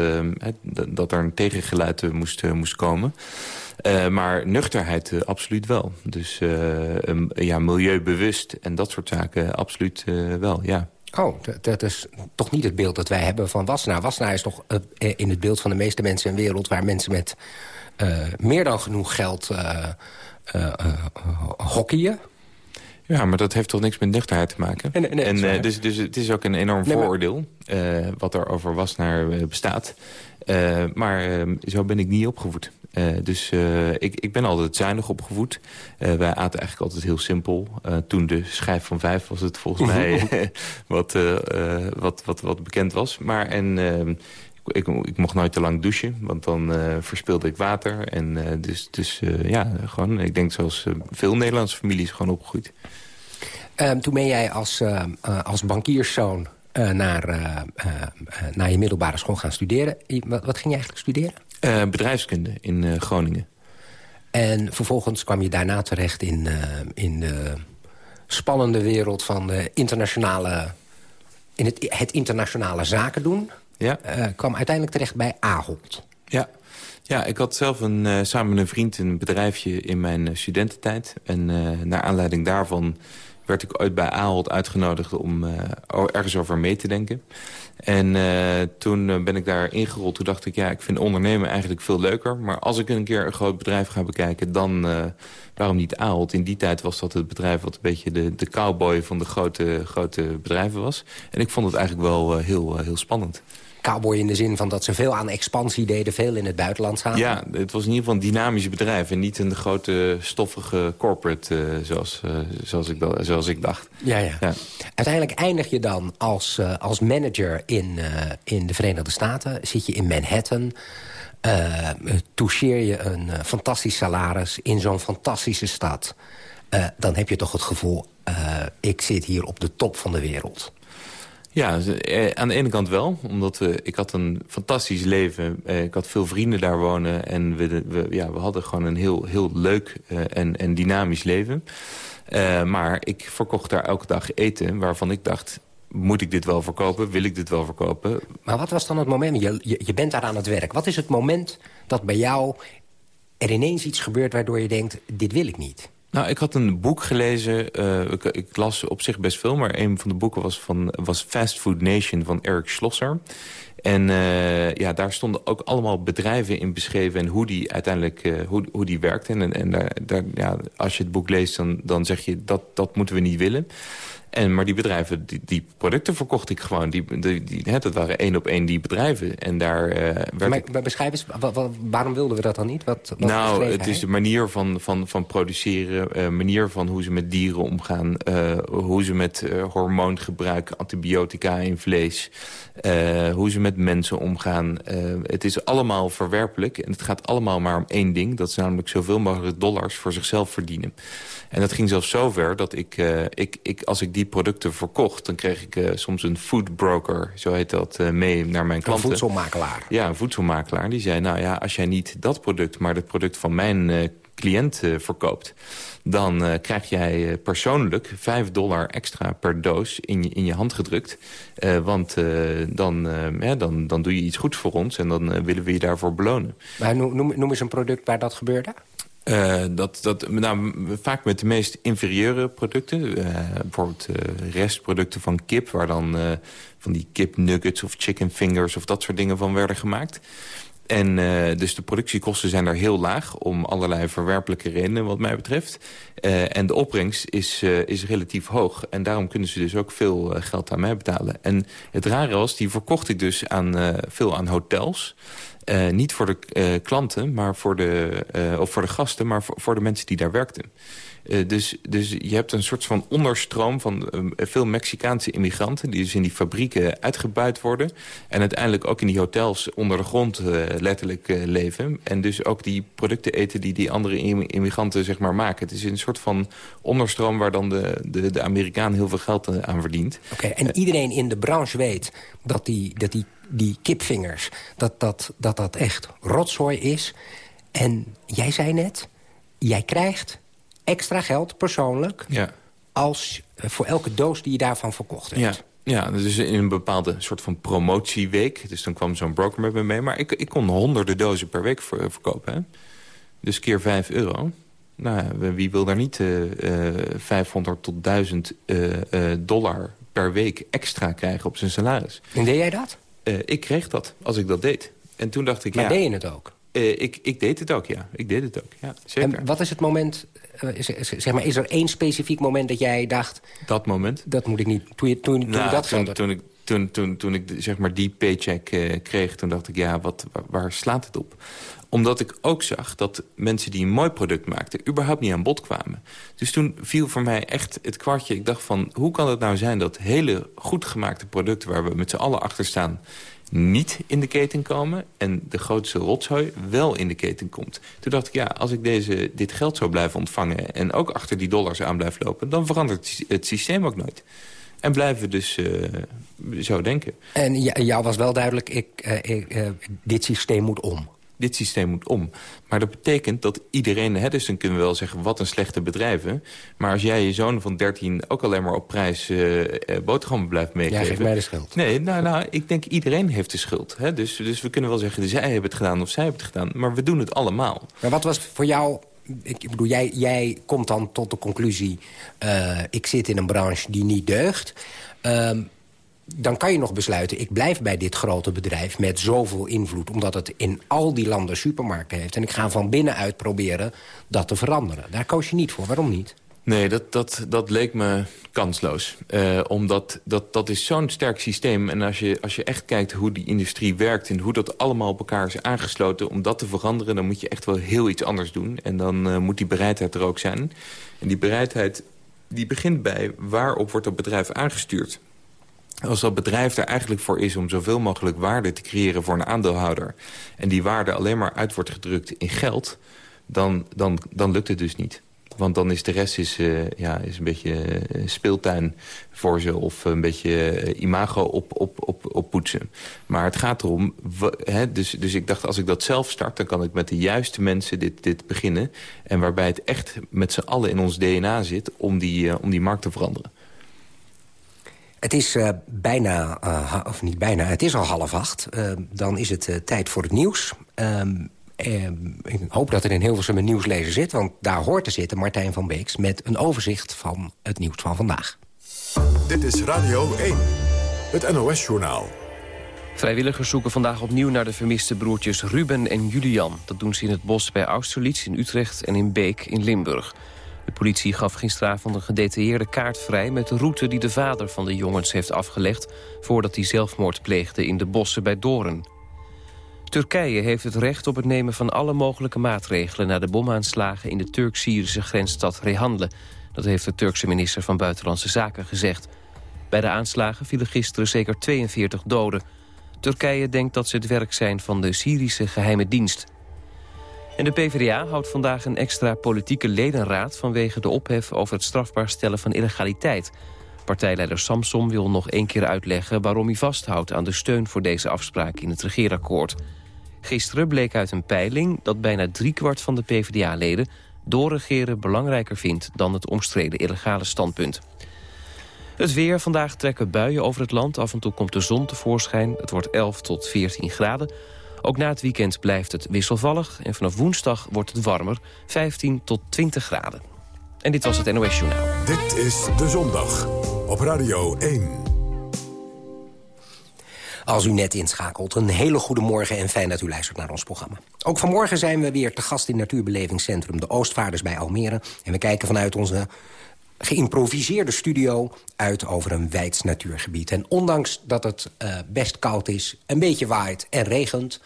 dat er een tegengeluid moest, moest komen. maar nuchterheid absoluut wel. Dus ja, milieubewust en dat soort zaken absoluut wel, ja. Oh, dat is toch niet het beeld dat wij hebben van Wassenaar. Wassenaar is toch in het beeld van de meeste mensen in de wereld... waar mensen met meer dan genoeg geld hockeyen. Ja, maar dat heeft toch niks met nuchterheid te maken? Nee, nee, en, uh, dus, dus het is ook een enorm vooroordeel uh, wat er over Wassenaar uh, bestaat. maar zo ben ik niet opgevoed. dus ik, ik ben altijd zuinig opgevoed. wij aten eigenlijk altijd heel simpel. toen de schijf van vijf was het volgens mij <laughs> wat, wat, wat, wat bekend was. Maar en ik, ik, mocht nooit te lang douchen, want dan uh, verspilde ik water. En uh, dus, dus uh, ja, gewoon, ik denk zoals veel Nederlandse families gewoon opgegroeid. Um, toen ben jij als, als bankierszoon naar, naar je middelbare school gaan studeren. Wat, wat ging je eigenlijk studeren? bedrijfskunde in Groningen. En vervolgens kwam je daarna terecht in, in de spannende wereld van de internationale... in het, het internationale zaken doen ja. Uh, kwam uiteindelijk terecht bij Ahold. Ja. Ja, ik had zelf een, uh, samen met een vriend een bedrijfje in mijn uh, studententijd. En naar aanleiding daarvan werd ik ooit bij Ahold uitgenodigd om ergens over mee te denken. En toen ben ik daar ingerold. Toen dacht ik, ja, ik vind ondernemen eigenlijk veel leuker. Maar als ik een keer een groot bedrijf ga bekijken, dan waarom niet Ahold? In die tijd was dat het bedrijf wat een beetje de, de cowboy van de grote, grote bedrijven was. En ik vond het eigenlijk wel heel, heel spannend cowboy in de zin van dat ze veel aan expansie deden... veel in het buitenland zaten? Ja, het was in ieder geval een dynamisch bedrijf... en niet een grote stoffige corporate uh, zoals, uh, zoals, ik zoals ik dacht. Ja, ja, ja. Uiteindelijk eindig je dan als, uh, als manager in, in de Verenigde Staten. Zit je in Manhattan... toucheer je een fantastisch salaris in zo'n fantastische stad... dan heb je toch het gevoel, ik zit hier op de top van de wereld. Ja, eh, aan de ene kant wel. Omdat we, ik had een fantastisch leven. Eh, ik had veel vrienden daar wonen. En we, we ja, we hadden gewoon een heel, heel leuk eh, en, en dynamisch leven. maar ik verkocht daar elke dag eten waarvan ik dacht... moet ik dit wel verkopen? Wil ik dit wel verkopen? Maar wat was dan het moment? Je, je, je bent daar aan het werk. Wat is het moment dat bij jou er ineens iets gebeurt... waardoor je denkt, dit wil ik niet? Nou, ik had een boek gelezen. Uh, ik, ik, las op zich best veel, maar een van de boeken was, van, was Fast Food Nation van Eric Schlosser. En uh, ja, daar stonden ook allemaal bedrijven in beschreven... en hoe die uiteindelijk uh, hoe, hoe die werkten. En, en daar, daar, ja, als je het boek leest, dan, dan zeg je... dat, dat moeten we niet willen. En, maar die bedrijven, die, die producten verkocht ik gewoon. Die, die, die hè, dat waren één op één die bedrijven. En daar uh, werd maar, ik... beschrijf eens, waarom wilden we dat dan niet? Wat, wat nou, het is de manier van, van, van produceren. Uh, manier van hoe ze met dieren omgaan. Uh, hoe ze met hormoongebruik, antibiotica in vlees. hoe ze met mensen omgaan. het is allemaal verwerpelijk. En het gaat allemaal maar om één ding. Dat is namelijk zoveel mogelijk dollars voor zichzelf verdienen. En dat ging zelfs zover dat ik, ik, ik als ik die die producten verkocht... dan kreeg ik uh, soms een food broker, zo heet dat, uh, mee naar mijn klanten. Een voedselmakelaar. Ja, een voedselmakelaar. Die zei, nou ja, als jij niet dat product... maar het product van mijn uh, cliënt verkoopt... dan krijg jij persoonlijk 5 dollar extra per doos in je, in je hand gedrukt. want dan, ja, dan, dan doe je iets goeds voor ons... en dan willen we je daarvoor belonen. Maar noem, noem eens een product waar dat gebeurde. Uh, dat, dat, nou, vaak met de meest inferieure producten. Uh, bijvoorbeeld uh, restproducten van kip... waar dan van die kipnuggets of chicken fingers... of dat soort dingen van werden gemaakt. En dus de productiekosten zijn daar heel laag... om allerlei verwerpelijke redenen wat mij betreft. en de opbrengst is, is relatief hoog. En daarom kunnen ze dus ook veel geld aan mij betalen. En het rare was, die verkocht ik dus aan, veel aan hotels... Niet voor de klanten, maar voor de, of voor de gasten, maar voor, voor de mensen die daar werkten. Dus, dus je hebt een soort van onderstroom van veel Mexicaanse immigranten... die dus in die fabrieken uitgebuit worden. En uiteindelijk ook in die hotels onder de grond letterlijk leven. En dus ook die producten eten die die andere immigranten zeg maar, maken. Het is een soort van onderstroom waar dan de, de, de Amerikaan heel veel geld aan verdient. Oké, en iedereen in de branche weet dat die, dat die die kipvingers, dat dat, dat dat echt rotzooi is. En jij zei net, jij krijgt extra geld persoonlijk... Ja. Als, eh, voor elke doos die je daarvan verkocht hebt. Ja. Ja, dus in een bepaalde soort van promotieweek. Dus dan kwam zo'n broker met me mee. Maar ik, ik kon honderden dozen per week verkopen. Hè? Dus keer 5 euro. Nou, wie wil daar niet uh, uh, 500 tot 1000 uh, dollar per week extra krijgen op zijn salaris? En deed jij dat? Ik kreeg dat, als ik dat deed. En toen dacht ik, maar ja... deed je het ook? Uh, ik, ik deed het ook, ja. Ik deed het ook, ja. Zeker. En wat is het moment... Uh, zeg maar, is er één specifiek moment dat jij dacht... Dat moment? Dat moet ik niet... Toen, je, toen, toen nou, dat toen, toen, ik, toen, toen, toen ik zeg maar die paycheck kreeg... toen dacht ik, ja, wat, waar, waar slaat het op? Omdat ik ook zag dat mensen die een mooi product maakten... überhaupt niet aan bod kwamen. Dus toen viel voor mij echt het kwartje. Ik dacht van, hoe kan het nou zijn dat hele goed gemaakte producten... waar we met z'n allen achter staan niet in de keten komen... en de grootste rotzooi wel in de keten komt. Toen dacht ik, ja, als ik deze, dit geld zou blijven ontvangen... en ook achter die dollars aan blijf lopen... dan verandert het systeem ook nooit. En blijven dus uh, zo denken. En jou was wel duidelijk, ik, ik uh, dit systeem moet om dit systeem moet om. Maar dat betekent dat iedereen... Hè, dus dan kunnen we wel zeggen, wat een slechte bedrijven. Maar als jij je zoon van 13 ook alleen maar op prijs uh, boterhammen blijft meegeven... Jij geeft mij de schuld. Nee, nou, nou, ik denk iedereen heeft de schuld. Hè? Dus, dus we kunnen wel zeggen, zij hebben het gedaan of zij hebben het gedaan. Maar we doen het allemaal. Maar wat was voor jou ik bedoel, jij, jij komt dan tot de conclusie... Uh, ik zit in een branche die niet deugt. Uh, dan kan je nog besluiten, ik blijf bij dit grote bedrijf... met zoveel invloed, omdat het in al die landen supermarkten heeft. En ik ga van binnenuit proberen dat te veranderen. Daar koos je niet voor. Waarom niet? Nee, dat, dat, dat leek me kansloos. Uh, omdat dat, dat is zo'n sterk systeem. En als je, als je echt kijkt hoe die industrie werkt... en hoe dat allemaal op elkaar is aangesloten... om dat te veranderen, dan moet je echt wel heel iets anders doen. En dan uh, moet die bereidheid er ook zijn. En die bereidheid die begint bij waarop wordt dat bedrijf aangestuurd. Als dat bedrijf er eigenlijk voor is om zoveel mogelijk waarde te creëren voor een aandeelhouder... en die waarde alleen maar uit wordt gedrukt in geld... dan, dan, dan lukt het dus niet. Want dan is de rest is, uh, ja, is een beetje uh, speeltuin voor ze... of een beetje uh, imago op, op, op, op poetsen. Maar het gaat erom... Dus, dus ik dacht, als ik dat zelf start... dan kan ik met de juiste mensen dit, dit beginnen. En waarbij het echt met z'n allen in ons DNA zit... om die, om die markt te veranderen. Het is uh, bijna, uh, of niet bijna, het is al half acht. Uh, dan is het tijd voor het nieuws. Ehm, ik hoop dat er in Hilversum een nieuwslezer zit... want daar hoort te zitten Martijn van Beeks... met een overzicht van het nieuws van vandaag. Dit is Radio 1, het NOS-journaal. Vrijwilligers zoeken vandaag opnieuw naar de vermiste broertjes Ruben en Julian. Dat doen ze in het bos bij Austerlitz in Utrecht en in Beek in Limburg. De politie gaf gisteravond een gedetailleerde kaart vrij... met de route die de vader van de jongens heeft afgelegd... voordat hij zelfmoord pleegde in de bossen bij Doren. Turkije heeft het recht op het nemen van alle mogelijke maatregelen... na de bomaanslagen in de Turk-Syrische grensstad Rehandle. Dat heeft de Turkse minister van Buitenlandse Zaken gezegd. Bij de aanslagen vielen gisteren zeker 42 doden. Turkije denkt dat ze het werk zijn van de Syrische geheime dienst. En de PvdA houdt vandaag een extra politieke ledenraad... vanwege de ophef over het strafbaar stellen van illegaliteit. Partijleider Samson wil nog één keer uitleggen... waarom hij vasthoudt aan de steun voor deze afspraak in het regeerakkoord. Gisteren bleek uit een peiling dat bijna driekwart van de PvdA-leden... doorregeren belangrijker vindt dan het omstreden illegale standpunt. Het weer. Vandaag trekken buien over het land. Af en toe komt de zon tevoorschijn. Het wordt 11 tot 14 graden. Ook na het weekend blijft het wisselvallig. En vanaf woensdag wordt het warmer, 15 tot 20 graden. En dit was het NOS Journaal. Dit is De Zondag op Radio 1. Als u net inschakelt, een hele goede morgen en fijn dat u luistert naar ons programma. Ook vanmorgen zijn we weer te gast in Natuurbelevingscentrum De Oostvaarders bij Almere. En we kijken vanuit onze geïmproviseerde studio uit over een wijds natuurgebied. En ondanks dat het uh, best koud is, een beetje waait en regent...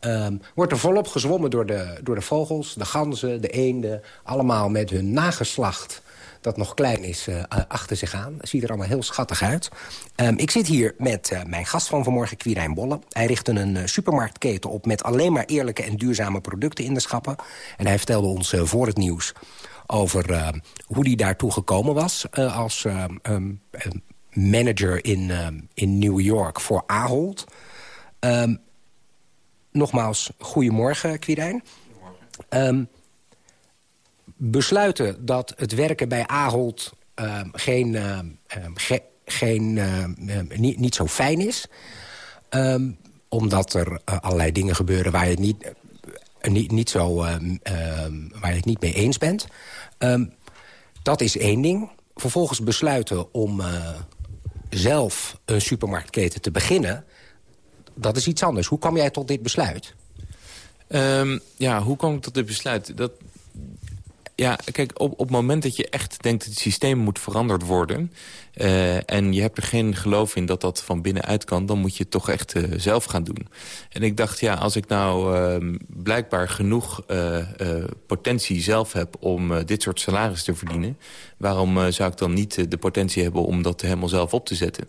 Um, wordt er volop gezwommen door de, door de vogels, de ganzen, de eenden... allemaal met hun nageslacht dat nog klein is, uh, achter zich aan. Ziet er allemaal heel schattig uit. Um, ik zit hier met uh, mijn gast van vanmorgen, Quirijn Bolle. Hij richtte een supermarktketen op met alleen maar eerlijke en duurzame producten in de schappen. En hij vertelde ons voor het nieuws over uh, hoe hij daartoe gekomen was uh, als uh, um, manager in, in New York voor Ahold. Um, nogmaals, goedemorgen, Quirijn. Um, besluiten dat het werken bij Ahold geen, ge geen, niet, niet zo fijn is... omdat er allerlei dingen gebeuren waar je niet, niet, niet zo, waar je het niet mee eens bent. Um, dat is één ding. Vervolgens besluiten om uh, zelf een supermarktketen te beginnen... dat is iets anders. Hoe kwam jij tot dit besluit? Um, ja, hoe kwam ik tot dit besluit? Dat, ja, kijk, op, op het moment dat je echt denkt... dat het systeem moet veranderd worden... Uh, en je hebt er geen geloof in dat dat van binnenuit kan... dan moet je het toch echt uh, zelf gaan doen. En ik dacht, ja, als ik nou uh, blijkbaar genoeg potentie zelf heb... om dit soort salaris te verdienen... waarom zou ik dan niet de potentie hebben om dat helemaal zelf op te zetten?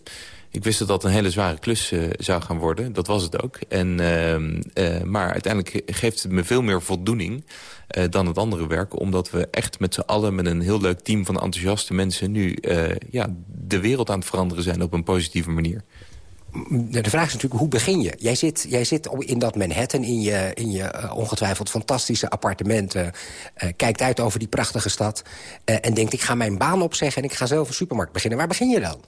Ik wist dat dat een hele zware klus uh, zou gaan worden. Dat was het ook. En, uh, uh, maar uiteindelijk geeft het me veel meer voldoening dan het andere werk. Omdat we echt met z'n allen met een heel leuk team van enthousiaste mensen... nu ja, de wereld aan het veranderen zijn op een positieve manier. De vraag is natuurlijk, hoe begin je? Jij zit, jij zit in dat Manhattan, in je, in je ongetwijfeld fantastische appartementen... kijkt uit over die prachtige stad... en denkt, ik ga mijn baan opzeggen en ik ga zelf een supermarkt beginnen. Waar begin je dan?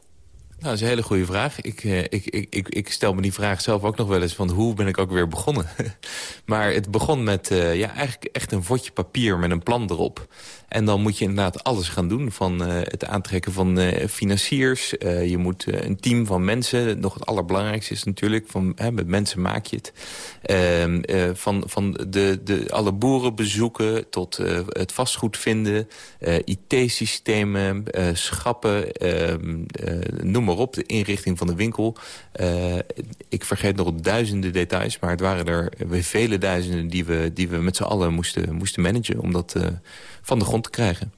Nou, dat is een hele goede vraag. Ik, ik, ik, ik, ik, stel me die vraag zelf ook nog wel eens van hoe ben ik ook weer begonnen. <laughs> maar het begon met ja, eigenlijk echt een vodje papier met een plan erop. En dan moet je inderdaad alles gaan doen. Van uh, het aantrekken van uh, financiers. Uh, je moet een team van mensen. Nog het allerbelangrijkste is natuurlijk. Van, met mensen maak je het. Ehm, van van de, de, alle boeren bezoeken. Tot het vastgoed vinden. IT-systemen. schappen. Ehm, noem maar op. De inrichting van de winkel. ik vergeet nog duizenden details. Maar het waren er vele duizenden die we, die we met z'n allen moesten, moesten managen. Omdat van de grond te krijgen.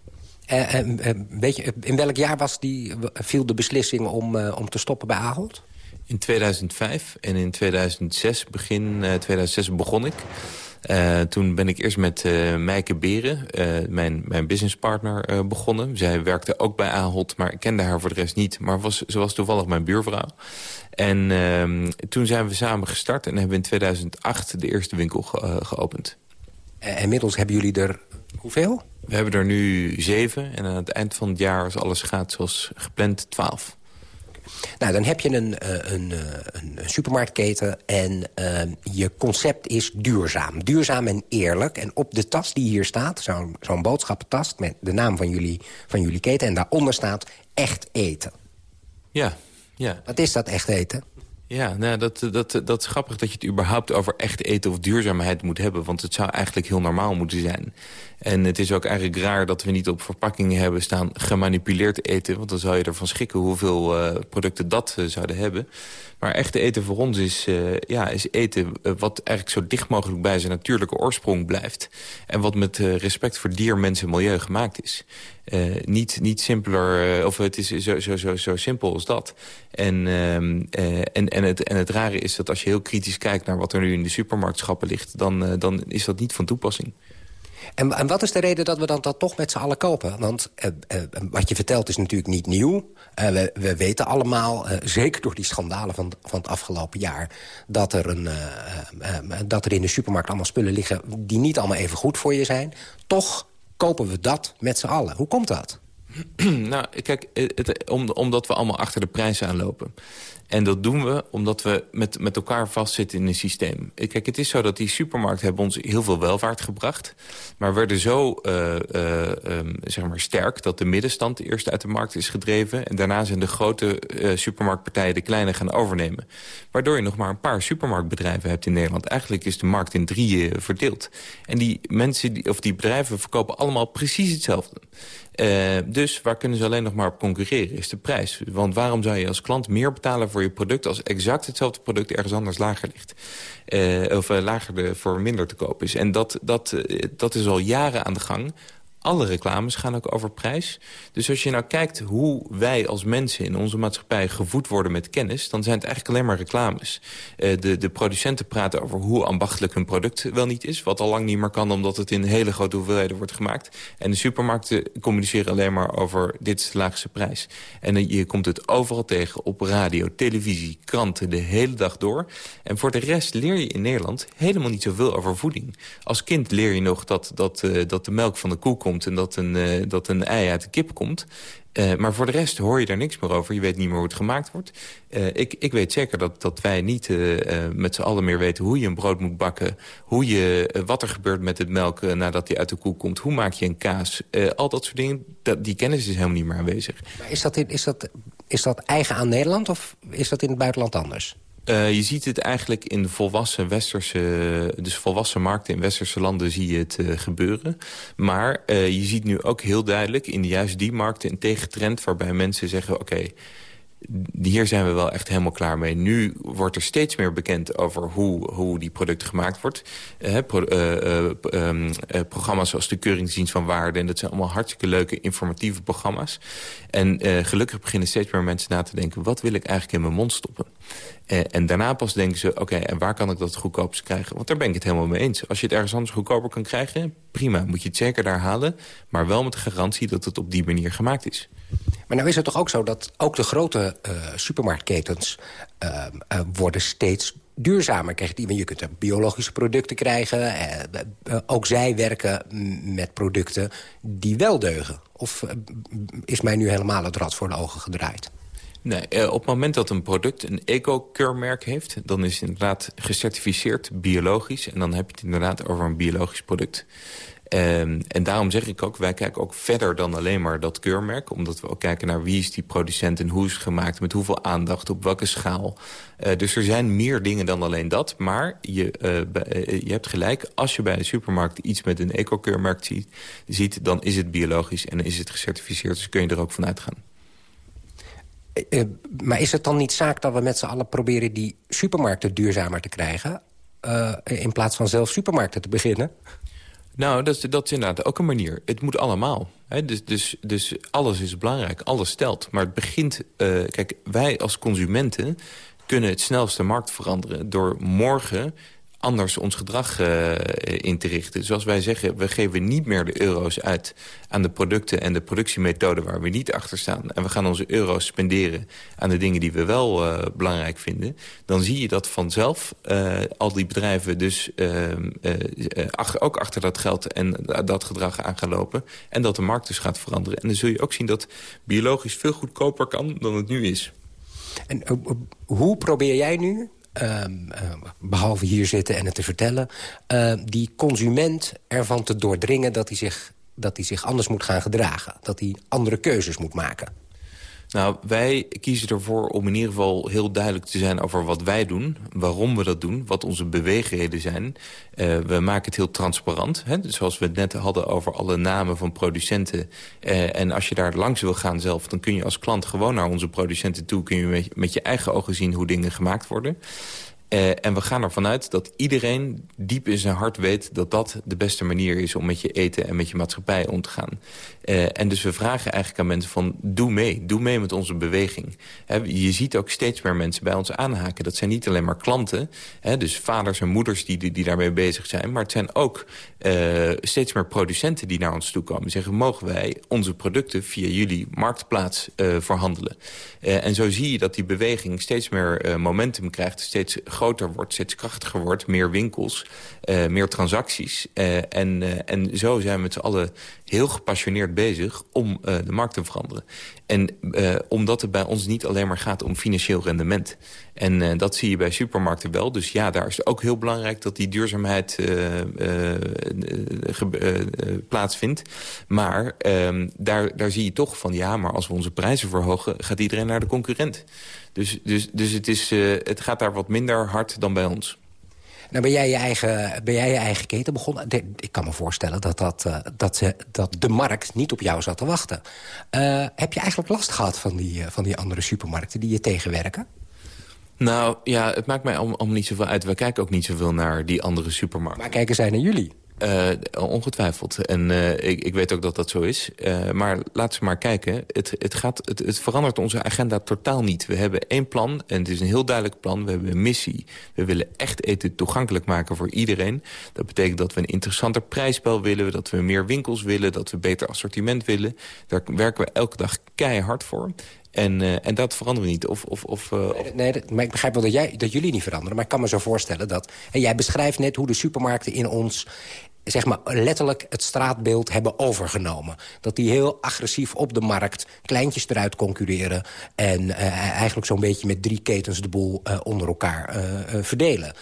Uh, weet je, in welk jaar was die, viel de beslissing om, om te stoppen bij Ahold? In 2005 en in 2006, begin 2006 begon ik. Uh, toen ben ik eerst met uh, Meike Beren, uh, mijn, mijn businesspartner, begonnen. Zij werkte ook bij Ahold, maar ik kende haar voor de rest niet. Maar was, ze was toevallig mijn buurvrouw. En ehm, toen zijn we samen gestart en hebben we in 2008 de eerste winkel geopend. inmiddels hebben jullie er hoeveel? We hebben er nu zeven en aan het eind van het jaar, als alles gaat zoals gepland, twaalf. Nou, dan heb je een, eh, een, eh, een supermarktketen en uh, je concept is duurzaam. Duurzaam en eerlijk. En op de tas die hier staat, zo'n zo'n boodschappentast... met de naam van jullie, van jullie keten, en daaronder staat echt eten. Ja, ja. Wat is dat echt eten? Ja, nou, dat, dat, dat is grappig dat je het überhaupt over echt eten of duurzaamheid moet hebben. Want het zou eigenlijk heel normaal moeten zijn. En het is ook eigenlijk raar dat we niet op verpakkingen hebben staan gemanipuleerd eten. Want dan zou je ervan schikken hoeveel uh, producten dat uh, zouden hebben. Maar echte eten voor ons is, uh, ja, is eten wat eigenlijk zo dicht mogelijk bij zijn natuurlijke oorsprong blijft. En wat met respect voor dier, mens en milieu gemaakt is. Niet, niet simpeler, of het is zo, zo, zo, zo simpel als dat. En, ehm, en, en, het, en het rare is dat als je heel kritisch kijkt naar wat er nu in de supermarktschappen ligt... dan, dan is dat niet van toepassing. En, en, wat is de reden dat we dan dat toch met z'n allen kopen? Want eh, eh, wat je vertelt is natuurlijk niet nieuw. We, we, weten allemaal, zeker door die schandalen van, van het afgelopen jaar... Dat er, een, dat er in de supermarkt allemaal spullen liggen... die niet allemaal even goed voor je zijn. Toch kopen we dat met z'n allen. Hoe komt dat? <clears throat> nou, kijk, het, omdat we allemaal achter de prijzen aanlopen. En dat doen we omdat we met, met elkaar vastzitten in een systeem. Kijk, het is zo dat die supermarkten hebben ons heel veel welvaart gebracht. Maar werden zo uh, uh, um, zeg maar sterk dat de middenstand eerst uit de markt is gedreven. En daarna zijn de grote uh, supermarktpartijen de kleine gaan overnemen. Waardoor je nog maar een paar supermarktbedrijven hebt in Nederland. Eigenlijk is de markt in drieën verdeeld. En die mensen, die, of die bedrijven verkopen allemaal precies hetzelfde. Uh, dus waar kunnen ze alleen nog maar op concurreren, is de prijs. Want waarom zou je als klant meer betalen voor je product... als exact hetzelfde product ergens anders lager ligt? Uh, of uh, lager voor minder te koop is. En dat, dat, dat is al jaren aan de gang alle reclames gaan ook over prijs. Dus als je nou kijkt hoe wij als mensen in onze maatschappij gevoed worden met kennis... dan zijn het eigenlijk alleen maar reclames. Uh, de, de producenten praten over hoe ambachtelijk hun product wel niet is... wat al lang niet meer kan omdat het in hele grote hoeveelheden wordt gemaakt. En de supermarkten communiceren alleen maar over dit is de laagste prijs. En je komt het overal tegen op radio, televisie, kranten, de hele dag door. En voor de rest leer je in Nederland helemaal niet zoveel over voeding. Als kind leer je nog dat, dat, uh, dat de melk van de koe komt en dat een, uh, dat een ei uit de kip komt. Uh, maar voor de rest hoor je daar niks meer over. Je weet niet meer hoe het gemaakt wordt. Uh, ik, ik weet zeker dat, dat wij niet met z'n allen meer weten hoe je een brood moet bakken. Hoe je, wat er gebeurt met het melk nadat die uit de koe komt. Hoe maak je een kaas. al dat soort dingen, dat, die kennis is helemaal niet meer aanwezig. Maar is dat, in, is, dat, is dat eigen aan Nederland of is dat in het buitenland anders? Uh, je ziet het eigenlijk in volwassen westerse, dus volwassen markten in westerse landen zie je het uh, gebeuren. Maar uh, je ziet nu ook heel duidelijk in juist die markten een tegentrend waarbij mensen zeggen, oké, hier zijn we wel echt helemaal klaar mee. Nu wordt er steeds meer bekend over hoe, hoe die producten gemaakt wordt. Uh, pro, uh, uh, programma's zoals de Keuringsdienst van Waarde... en dat zijn allemaal hartstikke leuke informatieve programma's. En gelukkig beginnen steeds meer mensen na te denken... wat wil ik eigenlijk in mijn mond stoppen? en daarna pas denken ze, oké, en waar kan ik dat goedkoopst krijgen? Want daar ben ik het helemaal mee eens. Als je het ergens anders goedkoper kan krijgen, prima. Moet je het zeker daar halen. Maar wel met garantie dat het op die manier gemaakt is. Maar nou is het toch ook zo dat ook de grote uh, supermarktketens... Uh, uh, worden steeds duurzamer. Krijg je, je kunt er biologische producten krijgen. ook zij werken met producten die wel deugen. Of is mij nu helemaal het rad voor de ogen gedraaid? Nee, eh, op het moment dat een product een eco-keurmerk heeft... dan is het inderdaad gecertificeerd biologisch. En dan heb je het inderdaad over een biologisch product. Um, en daarom zeg ik ook, wij kijken ook verder dan alleen maar dat keurmerk. Omdat we ook kijken naar wie is die producent en hoe is het gemaakt... met hoeveel aandacht, op welke schaal. Uh, dus er zijn meer dingen dan alleen dat. Maar je, uh, je hebt gelijk, als je bij de supermarkt iets met een eco-keurmerk ziet, ziet... dan is het biologisch en is het gecertificeerd. Dus kun je er ook van uitgaan. Maar is het dan niet zaak dat we met z'n allen proberen... die supermarkten duurzamer te krijgen... In plaats van zelf supermarkten te beginnen? Nou, dat is, dat inderdaad ook een manier. Het moet allemaal. Hè? Dus, dus, dus alles is belangrijk, alles stelt. Maar het begint... Uh, kijk, wij als consumenten kunnen het snelste markt veranderen... door morgen anders ons gedrag uh, in te richten. Zoals wij zeggen, we geven niet meer de euro's uit aan de producten en de productiemethoden waar we niet achter staan. En we gaan onze euro's spenderen aan de dingen die we wel uh, belangrijk vinden. Dan zie je dat vanzelf uh, al die bedrijven dus ook achter dat geld en dat gedrag aan gaan lopen. En dat de markt dus gaat veranderen. En dan zul je ook zien dat biologisch veel goedkoper kan dan het nu is. En hoe probeer jij nu Uh, behalve hier zitten en het te vertellen... Uh, die consument ervan te doordringen dat hij, zich, dat hij zich anders moet gaan gedragen. Dat hij andere keuzes moet maken. Nou, wij kiezen ervoor om in ieder geval heel duidelijk te zijn over wat wij doen. Waarom we dat doen, wat onze beweegreden zijn. Uh, we maken het heel transparant. Hè? Dus zoals we het net hadden over alle namen van producenten. Uh, en als je daar langs wil gaan zelf, dan kun je als klant gewoon naar onze producenten toe. Kun je met, je eigen ogen zien hoe dingen gemaakt worden. Uh, en we gaan ervan uit dat iedereen diep in zijn hart weet... dat dat de beste manier is om met je eten en met je maatschappij om te gaan. Uh, en dus we vragen eigenlijk aan mensen van doe mee. Doe mee met onze beweging. Je ziet ook steeds meer mensen bij ons aanhaken. Dat zijn niet alleen maar klanten. Dus vaders en moeders die, die daarmee bezig zijn. Maar het zijn ook uh, steeds meer producenten die naar ons toe komen. Zeggen, mogen wij onze producten via jullie marktplaats verhandelen? en zo zie je dat die beweging steeds meer momentum krijgt. Steeds groter wordt, steeds krachtiger wordt. Meer winkels, meer transacties. En, en zo zijn we met z'n allen heel gepassioneerd bezig om de markt te veranderen. En omdat het bij ons niet alleen maar gaat om financieel rendement. En dat zie je bij supermarkten wel. Dus ja, daar is het ook heel belangrijk dat die duurzaamheid plaatsvindt. Maar ehm, daar, daar zie je toch van ja, maar als we onze prijzen verhogen... gaat iedereen naar de concurrent. Dus, dus, dus het, is, het gaat daar wat minder hard dan bij ons. Nou, ben jij je eigen, ben jij je eigen keten begonnen? Ik kan me voorstellen dat, dat, uh, dat, ze, dat de markt niet op jou zat te wachten. Uh, heb je eigenlijk last gehad van die, uh, van die andere supermarkten die je tegenwerken? Nou ja, het maakt mij allemaal niet zoveel uit. We kijken ook niet zoveel naar die andere supermarkten. Maar kijken zij naar jullie? Uh, ongetwijfeld. En uh, ik, ik weet ook dat dat zo is. Uh, maar laten we maar kijken. Het, het, gaat, het, het verandert onze agenda totaal niet. We hebben één plan en het is een heel duidelijk plan. We hebben een missie. We willen echt eten toegankelijk maken voor iedereen. Dat betekent dat we een interessanter prijsspel willen. Dat we meer winkels willen. Dat we beter assortiment willen. Daar werken we elke dag keihard voor. En, uh, en dat veranderen we niet. Of, of, of, uh, nee, nee, maar ik begrijp wel dat, jij, dat jullie niet veranderen. Maar ik kan me zo voorstellen dat... En jij beschrijft net hoe de supermarkten in ons zeg maar letterlijk het straatbeeld hebben overgenomen. Dat die heel agressief op de markt kleintjes eruit concurreren... en uh, eigenlijk zo'n beetje met drie ketens de boel uh, onder elkaar uh, verdelen.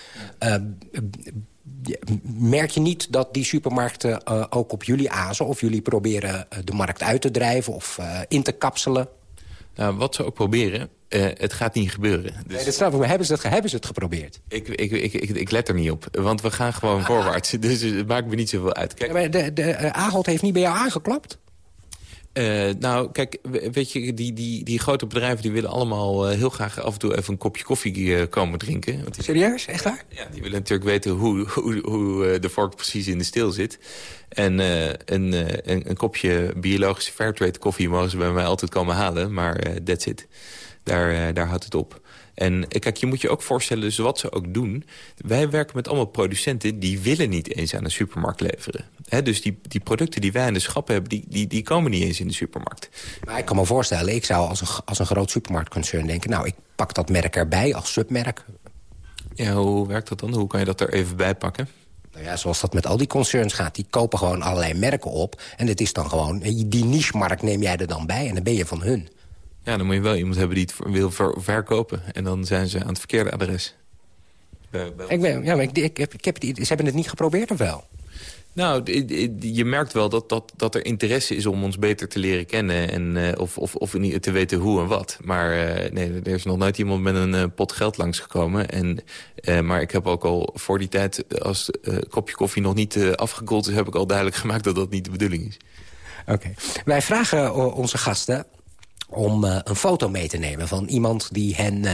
merk je niet dat die supermarkten ook op jullie azen... of jullie proberen de markt uit te drijven of in te kapselen? Nou, wat ze ook proberen, uh, het gaat niet gebeuren. Dus... Nee, dat snap ik, maar hebben ze het, hebben ze het geprobeerd? Ik, ik, ik, ik, ik let er niet op, want we gaan gewoon ah, voorwaarts. <laughs> Dus het maakt me niet zoveel uit. Kijk, ja, maar de, de uh, Ahold heeft niet bij jou aangeklapt? Uh, nou, kijk, weet je, die, die, die grote bedrijven... die willen allemaal uh, heel graag af en toe even een kopje koffie uh, komen drinken. Want die, Serieus? Echt waar? Ja, die willen natuurlijk weten hoe, hoe, hoe de vork precies in de steel zit. En een, een, een, kopje biologische fairtrade koffie mogen ze bij mij altijd komen halen. Maar that's it. Daar, daar houdt het op. En kijk, je moet je ook voorstellen, dus wat ze ook doen... wij werken met allemaal producenten die willen niet eens aan de supermarkt leveren. He, dus die, die producten die wij in de schappen hebben, die, die, die komen niet eens in de supermarkt. Maar ik kan me voorstellen, ik zou als een, als een groot supermarktconcern denken... nou, ik pak dat merk erbij als submerk. Ja, hoe werkt dat dan? Hoe kan je dat er even bij pakken? Nou ja, zoals dat met al die concerns gaat. Die kopen gewoon allerlei merken op. En het is dan gewoon, die niche-markt neem jij er dan bij en dan ben je van hun. Ja, dan moet je wel iemand hebben die het wil verkopen. En dan zijn ze aan het verkeerde adres. Ik ben, ja, maar ik, ik, heb, ik heb, ze hebben het niet geprobeerd of wel? Nou, je merkt wel dat, dat, dat er interesse is om ons beter te leren kennen. En, uh, of, of, of te weten hoe en wat. Maar uh, nee, er is nog nooit iemand met een uh, pot geld langsgekomen. En, maar ik heb ook al voor die tijd, als het kopje koffie nog niet afgekoeld is... heb ik al duidelijk <laughs> gemaakt dat dat niet de bedoeling is. Oké. Wij vragen onze gasten om een foto mee te nemen van iemand die, hen,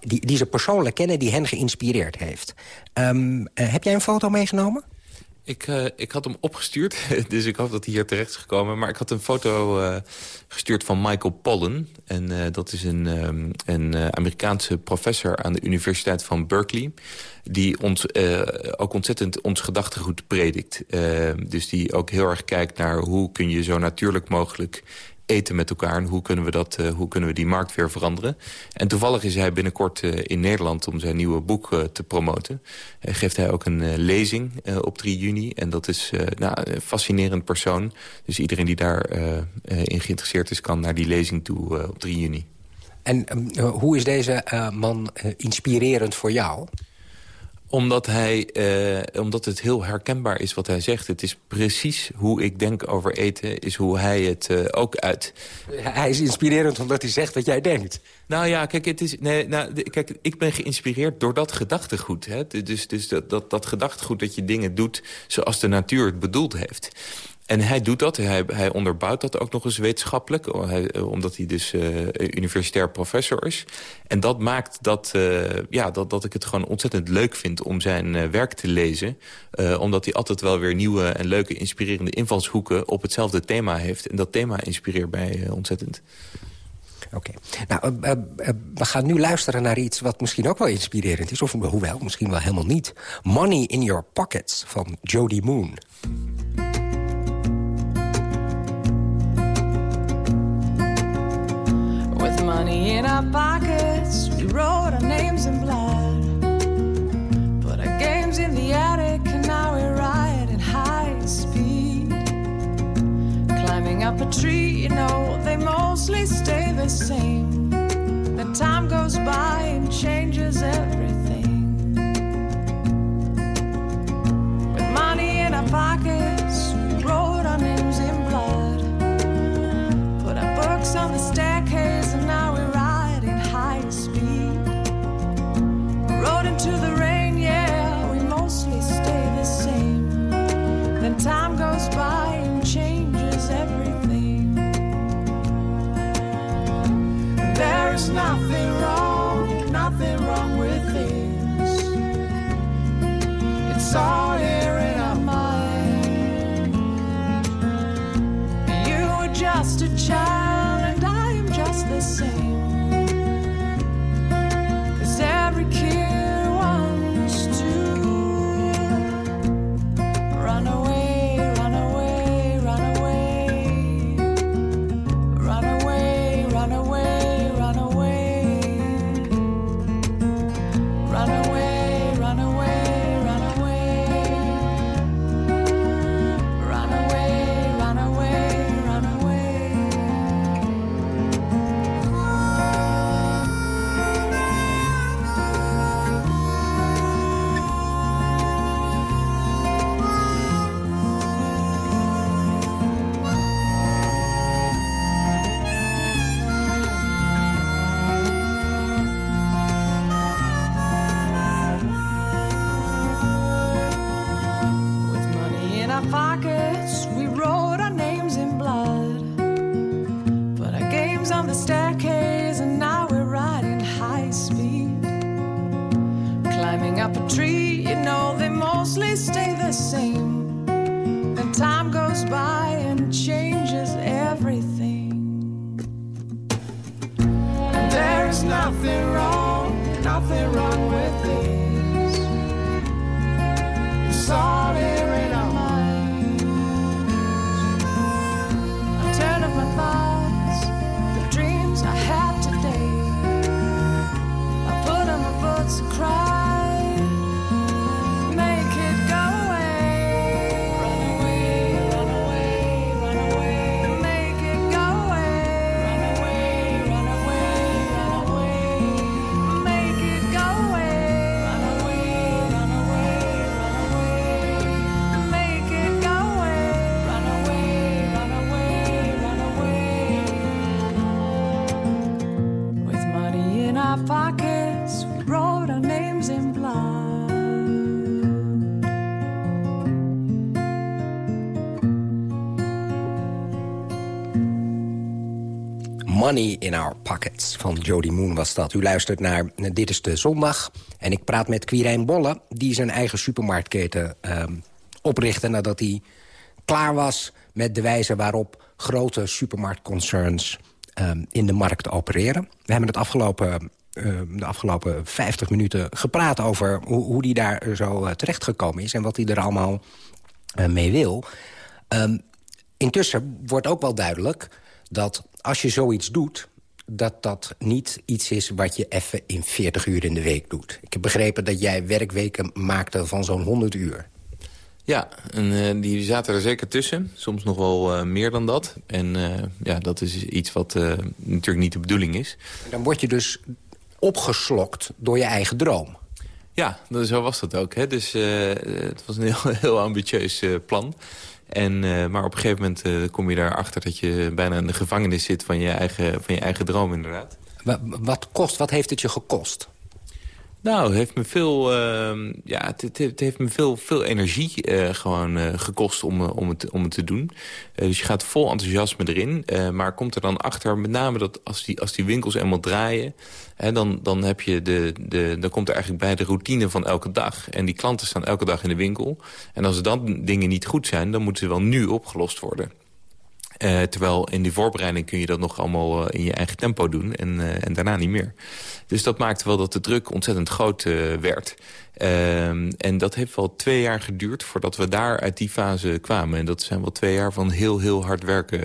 die, die ze persoonlijk kennen... die hen geïnspireerd heeft. Um, heb jij een foto meegenomen? Ik, ik had hem opgestuurd, <laughs> dus ik hoop dat hij hier terecht is gekomen. Maar ik had een foto gestuurd van Michael Pollen. En dat is een, um, een Amerikaanse professor aan de Universiteit van Berkeley... die ons ook ontzettend ons gedachtegoed predikt. dus die ook heel erg kijkt naar hoe kun je zo natuurlijk mogelijk eten met elkaar. En hoe kunnen we, dat, uh, hoe kunnen we die markt weer veranderen. En toevallig is hij binnenkort in Nederland om zijn nieuwe boek te promoten. geeft hij ook een lezing op 3 juni. En dat is nou, een fascinerend persoon. Dus iedereen die daarin in geïnteresseerd is... kan naar die lezing toe op 3 juni. En um, hoe is deze man inspirerend voor jou? Omdat, hij, uh, omdat het heel herkenbaar is wat hij zegt. Het is precies hoe ik denk over eten, is hoe hij het uh, ook uit. Hij is inspirerend omdat hij zegt wat jij denkt. Nou ja, kijk, het is, nee, nou, kijk ik ben geïnspireerd door dat gedachtegoed. Hè? Dus, dus dat, dat, dat gedachtegoed dat je dingen doet zoals de natuur het bedoeld heeft. En hij doet dat, hij, hij onderbouwt dat ook nog eens wetenschappelijk... Eh, omdat hij dus uh, universitair professor is. En dat maakt dat, ja, dat, dat ik het gewoon ontzettend leuk vind om zijn werk te lezen. omdat hij altijd wel weer nieuwe en leuke, inspirerende invalshoeken... op hetzelfde thema heeft. En dat thema inspireert mij ontzettend. Oké. Nou, we gaan nu luisteren naar iets wat misschien ook wel inspirerend is. Of hoewel, misschien wel helemaal niet. Money in Your Pockets van Jody Moon. Money in our pockets. We wrote our names in blood. Put our games in the attic, and now we ride at high speed. Climbing up a tree, you know, they mostly stay the same. The time goes by and changes everything. With money in our pockets, we wrote our names in blood. Put our books on the staircase, In Our Pockets van Jody Moon was dat. U luistert naar Dit is de Zondag. En ik praat met Quirijn Bolle, die zijn eigen supermarktketen uh, oprichtte... nadat hij klaar was met de wijze waarop grote supermarktconcerns... Um, in de markt opereren. We hebben het afgelopen, uh, de afgelopen 50 minuten gepraat over hoe, hoe die daar zo uh, terechtgekomen is... en wat hij er allemaal uh, mee wil. Intussen wordt ook wel duidelijk dat als je zoiets doet dat dat niet iets is wat je even in 40 uur in de week doet. Ik heb begrepen dat jij werkweken maakte van zo'n 100 uur. Ja, en uh, die zaten er zeker tussen. Soms nog wel uh, meer dan dat. En uh, ja, dat is iets wat natuurlijk niet de bedoeling is. Dan word je dus opgeslokt door je eigen droom. Ja, zo was dat ook. Hè. Dus het was een heel, <laughs> heel ambitieus plan. En, uh, maar op een gegeven moment uh, kom je daarachter dat je bijna in de gevangenis zit van je eigen, van je eigen droom inderdaad. Wat, kost, wat heeft het je gekost? Nou, het heeft me veel, uh, ja, het, het, heeft me veel, veel energie uh, gewoon uh, gekost om, om, het, om het te doen. Dus je gaat vol enthousiasme erin. maar komt er dan achter, met name dat als die, als die winkels eenmaal draaien... Hè, dan, dan, heb je de, de, dan komt er eigenlijk bij de routine van elke dag. En die klanten staan elke dag in de winkel. En als er dan dingen niet goed zijn, dan moeten ze wel nu opgelost worden. Uh, terwijl in die voorbereiding kun je dat nog allemaal uh, in je eigen tempo doen. En, uh, en daarna niet meer. Dus dat maakte wel dat de druk ontzettend groot werd. Ehm, en dat heeft wel twee jaar geduurd voordat we daar uit die fase kwamen. En dat zijn wel twee jaar van heel, heel hard werken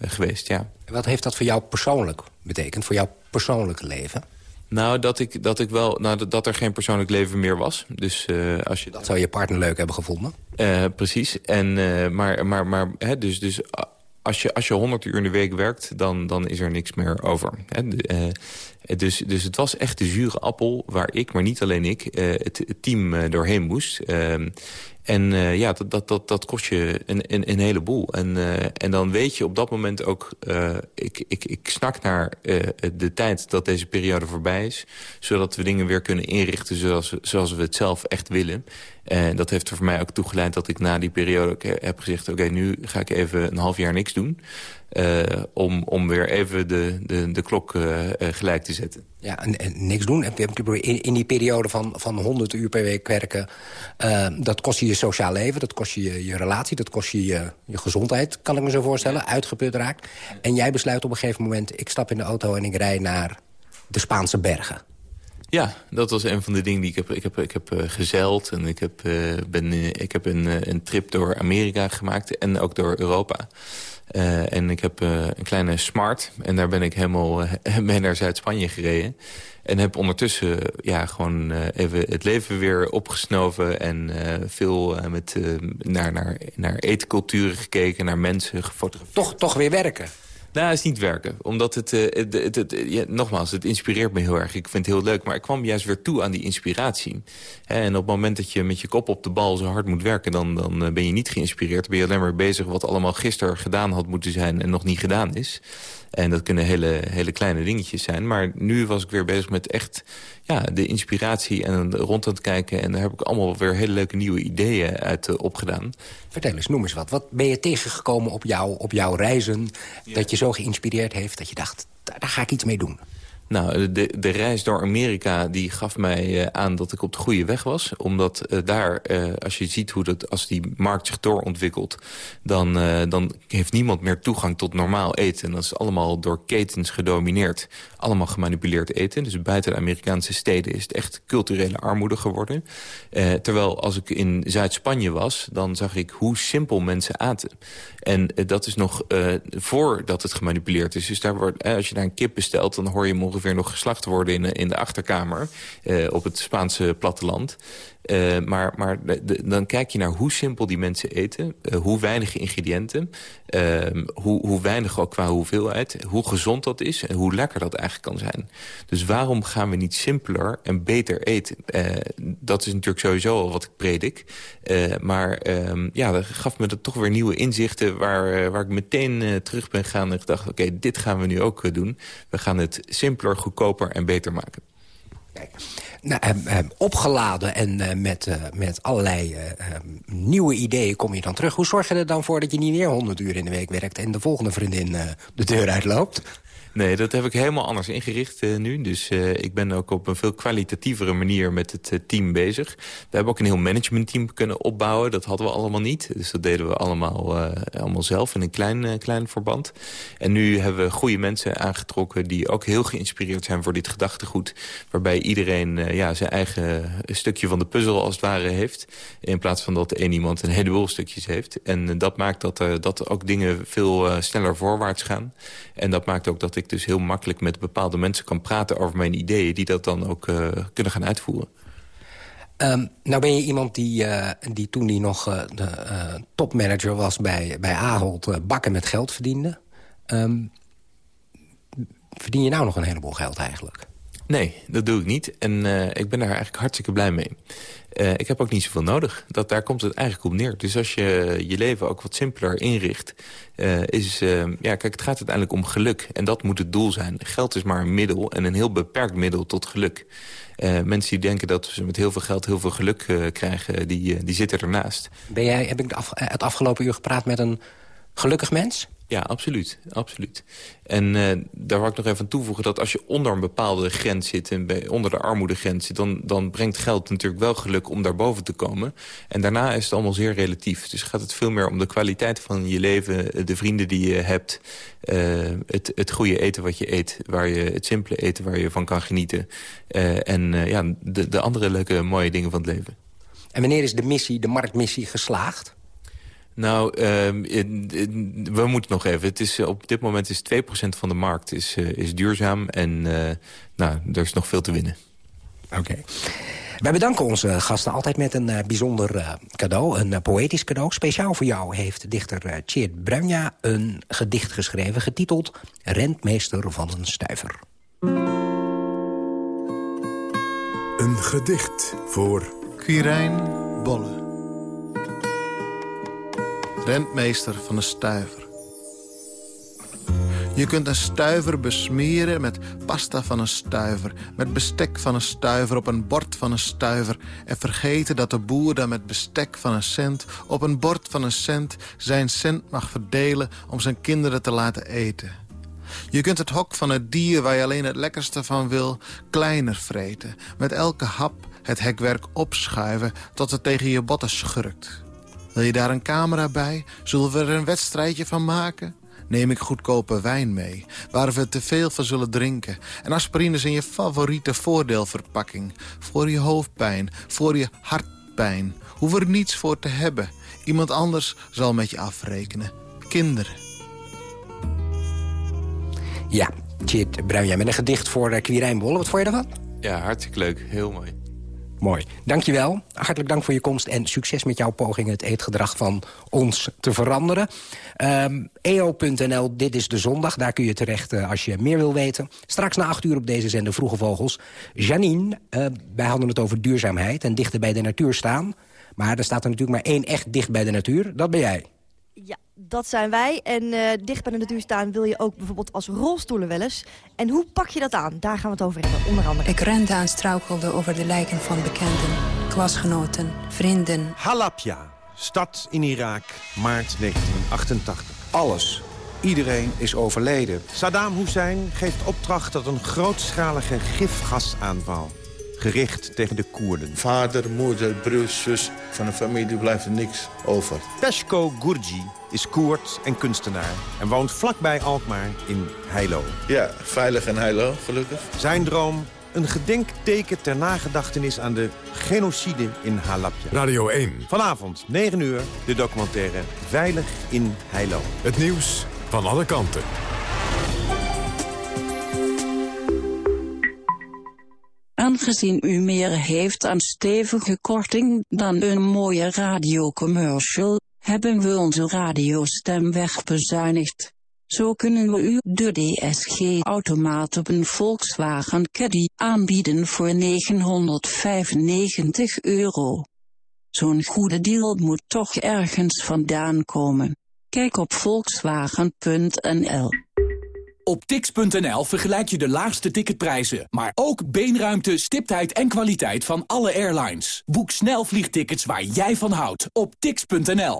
geweest, ja. Wat heeft dat voor jou persoonlijk betekend? Voor jouw persoonlijke leven? Nou, dat ik, dat ik wel, nou, dat, dat er geen persoonlijk leven meer was. Dus, uh, als je, dat zou je partner leuk hebben gevonden? Uh, precies. En, uh, maar maar, maar hè, dus, dus als je, als je 100 uur in de week werkt, dan, dan is er niks meer over. Hè? Uh, dus, dus het was echt de zure appel waar ik, maar niet alleen ik, uh, het, team doorheen moest. En ja, dat, dat, dat, dat kost je een, een, een heleboel. En, en dan weet je op dat moment ook... ik, ik, ik snak naar de tijd dat deze periode voorbij is... zodat we dingen weer kunnen inrichten zoals, zoals we het zelf echt willen. En dat heeft er voor mij ook toegeleid dat ik na die periode heb gezegd... oké, nu ga ik even een half jaar niks doen. Uh, om, om weer even de, de, de klok uh, gelijk te zetten. Ja, en, en niks doen. In, in die periode van, van 100 uur per week werken... Dat kost je je sociaal leven, dat kost je je, je relatie... dat kost je, je je gezondheid, kan ik me zo voorstellen, uitgeput raakt. En jij besluit op een gegeven moment... ik stap in de auto en ik rij naar de Spaanse bergen. Ja, dat was een van de dingen die ik heb, ik heb, ik heb uh, gezeild. En ik heb, uh, ben, uh, ik heb een, een trip door Amerika gemaakt en ook door Europa. En ik heb een kleine Smart. En daar ben ik helemaal <laughs> mee naar Zuid-Spanje gereden. En heb ondertussen ja, gewoon even het leven weer opgesnoven. En veel met, naar, naar, naar eetculturen gekeken, naar mensen gefotografeerd. Toch, toch weer werken? Nou, het is niet werken. Omdat het, uh, het, het, nogmaals, het inspireert me heel erg. Ik vind het heel leuk. Maar ik kwam juist weer toe aan die inspiratie. En op het moment dat je met je kop op de bal zo hard moet werken... dan, dan uh, ben je niet geïnspireerd. Dan ben je alleen maar bezig wat allemaal gisteren gedaan had moeten zijn... en nog niet gedaan is. En dat kunnen hele, hele kleine dingetjes zijn. Maar nu was ik weer bezig met echt ja, de inspiratie en rond aan het kijken. En daar heb ik allemaal weer hele leuke nieuwe ideeën uit uh, opgedaan. Vertel eens, noem eens wat. Wat ben je tegengekomen op, jou, op jouw reizen... Ja. dat je zo geïnspireerd heeft dat je dacht, daar, daar ga ik iets mee doen? Nou, de, de reis door Amerika die gaf mij uh, aan dat ik op de goede weg was. Omdat uh, daar, uh, als je ziet hoe dat, als die markt zich doorontwikkelt... dan, dan heeft niemand meer toegang tot normaal eten. En dat is allemaal door ketens gedomineerd. Allemaal gemanipuleerd eten. Dus buiten de Amerikaanse steden is het echt culturele armoede geworden. terwijl als ik in Zuid-Spanje was, dan zag ik hoe simpel mensen aten. En dat is nog voordat het gemanipuleerd is. Dus daar wordt, als je daar een kip bestelt, dan hoor je hem ongeveer nog geslacht worden in, in de achterkamer op het Spaanse platteland. Uh, maar maar dan kijk je naar hoe simpel die mensen eten. Uh, hoe weinig ingrediënten. Uh, hoe, hoe weinig ook qua hoeveelheid. Hoe gezond dat is en hoe lekker dat eigenlijk kan zijn. Dus waarom gaan we niet simpeler en beter eten? dat is natuurlijk sowieso al wat ik predik. maar ehm, ja, dat gaf me toch weer nieuwe inzichten... waar, waar ik meteen terug ben gaan en gedacht... oké, dit gaan we nu ook doen. We gaan het simpeler, goedkoper en beter maken. Kijk eh, eh, opgeladen en eh, met, uh, met allerlei uh, nieuwe ideeën kom je dan terug. Hoe zorg je er dan voor dat je niet weer 100 uur in de week werkt... en de volgende vriendin de deur uitloopt? Nee, dat heb ik helemaal anders ingericht uh, nu. Dus uh, ik ben ook op een veel kwalitatievere manier met het uh, team bezig. We hebben ook een heel managementteam kunnen opbouwen. Dat hadden we allemaal niet. Dus dat deden we allemaal, allemaal zelf in een klein, klein verband. En nu hebben we goede mensen aangetrokken... die ook heel geïnspireerd zijn voor dit gedachtegoed. Waarbij iedereen ja, zijn eigen stukje van de puzzel als het ware heeft. In plaats van dat één iemand een heleboel stukjes heeft. En dat maakt dat, dat ook dingen veel sneller voorwaarts gaan. En dat maakt ook dat ik dus heel makkelijk met bepaalde mensen kan praten over mijn ideeën... die dat dan ook uh, kunnen gaan uitvoeren. Um, nou ben je iemand die, uh, die toen die nog uh, de topmanager was bij, bij Ahold... bakken met geld verdiende. Um, verdien je nou nog een heleboel geld eigenlijk? Nee, dat doe ik niet. En ik ben daar eigenlijk hartstikke blij mee. Uh, ik heb ook niet zoveel nodig. Dat, daar komt het eigenlijk op neer. Dus als je je leven ook wat simpeler inricht... Uh, is, uh, ja, kijk, het gaat uiteindelijk om geluk. En dat moet het doel zijn. Geld is maar een middel en een heel beperkt middel tot geluk. mensen die denken dat ze met heel veel geld heel veel geluk krijgen... die, die zitten ernaast. Ben jij, heb ik het afgelopen uur gepraat met een gelukkig mens? Ja, absoluut. absoluut. En uh, daar wil ik nog even aan toevoegen dat als je onder een bepaalde grens zit... en bij, onder de armoedegrens zit, dan, dan brengt geld natuurlijk wel geluk om daarboven te komen. En daarna is het allemaal zeer relatief. Dus gaat het veel meer om de kwaliteit van je leven, de vrienden die je hebt... Uh, het, het goede eten wat je eet, waar je, het simpele eten waar je van kan genieten... Uh, en ja, de, de andere leuke mooie dingen van het leven. En wanneer is de missie, de marktmissie, geslaagd? Nou, uh, we moeten nog even. Het is, op dit moment is 2% van de markt is, uh, is duurzaam. En uh, nou, er is nog veel te winnen. Oké. Okay. Wij bedanken onze gasten altijd met een uh, bijzonder cadeau. Een poëtisch cadeau. Speciaal voor jou heeft dichter Tjeerd Bruinja een gedicht geschreven... getiteld Rentmeester van een stuiver. Een gedicht voor... Quirijn Bolle rentmeester van een stuiver. Je kunt een stuiver besmeren met pasta van een stuiver... met bestek van een stuiver op een bord van een stuiver... en vergeten dat de boer dan met bestek van een cent... op een bord van een cent zijn cent mag verdelen... om zijn kinderen te laten eten. Je kunt het hok van het dier waar je alleen het lekkerste van wil... kleiner vreten, met elke hap het hekwerk opschuiven... tot het tegen je botten schurkt. Wil je daar een camera bij? Zullen we er een wedstrijdje van maken? Neem ik goedkope wijn mee, waar we te veel van zullen drinken. En aspirines in je favoriete voordeelverpakking. Voor je hoofdpijn, voor je hartpijn. Hoef er niets voor te hebben. Iemand anders zal met je afrekenen. Kinderen. Ja, Chit Bruinja met een gedicht voor uh, Quirijn Bolle. Wat vond je ervan? Ja, hartstikke leuk. Heel mooi. Mooi. Dankjewel. Hartelijk dank voor je komst en succes met jouw poging het eetgedrag van ons te veranderen. Um, ehm, EO.nl, dit is de zondag. Daar kun je terecht uh, als je meer wil weten. Straks na acht uur op deze zender Vroege Vogels. Janine, uh, wij hadden het over duurzaamheid en dichter bij de natuur staan. Maar er staat er natuurlijk maar één echt dicht bij de natuur. Dat ben jij. Ja, dat zijn wij. En uh, dicht bij de natuur staan wil je ook bijvoorbeeld als rolstoelen wel eens. En hoe pak je dat aan? Daar gaan we het over hebben, onder andere. Ik rende en struikelde over de lijken van bekenden, klasgenoten, vrienden. Halabja, stad in Irak, maart 1988. Alles, iedereen is overleden. Saddam Hussein geeft opdracht tot een grootschalige gifgasaanval gericht tegen de Koerden. Vader, moeder, broer, zus, van een familie blijft er niks over. Peshko Gurji is Koerd en kunstenaar en woont vlakbij Alkmaar in Heilo. Ja, veilig en Heilo, gelukkig. Zijn droom, een gedenkteken ter nagedachtenis aan de genocide in Halabja. Radio 1. Vanavond, 9 uur, de documentaire Veilig in Heilo. Het nieuws van alle kanten. Aangezien u meer heeft aan stevige korting dan een mooie radiocommercial, hebben we onze radiostem wegbezuinigd. Zo kunnen we u de DSG-automaat op een Volkswagen Caddy aanbieden voor 995 euro. Zo'n goede deal moet toch ergens vandaan komen. Kijk op volkswagen.nl. Op tix.nl vergelijk je de laagste ticketprijzen, maar ook beenruimte, stiptheid en kwaliteit van alle airlines. Boek snel vliegtickets waar jij van houdt op tix.nl.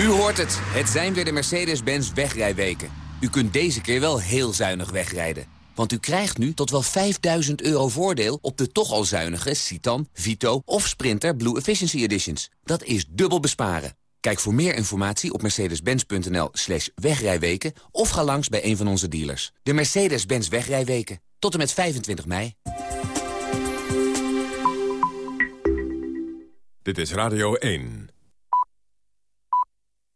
U hoort het. Het zijn weer de Mercedes-Benz wegrijweken. U kunt deze keer wel heel zuinig wegrijden. Want u krijgt nu tot wel 5000 euro voordeel op de toch al zuinige Citan, Vito of Sprinter Blue Efficiency Editions. Dat is dubbel besparen. Kijk voor meer informatie op mercedes-benz.nl slash wegrijweken... of ga langs bij een van onze dealers. De Mercedes-Benz wegrijweken. Tot en met 25 mei. Dit is Radio 1.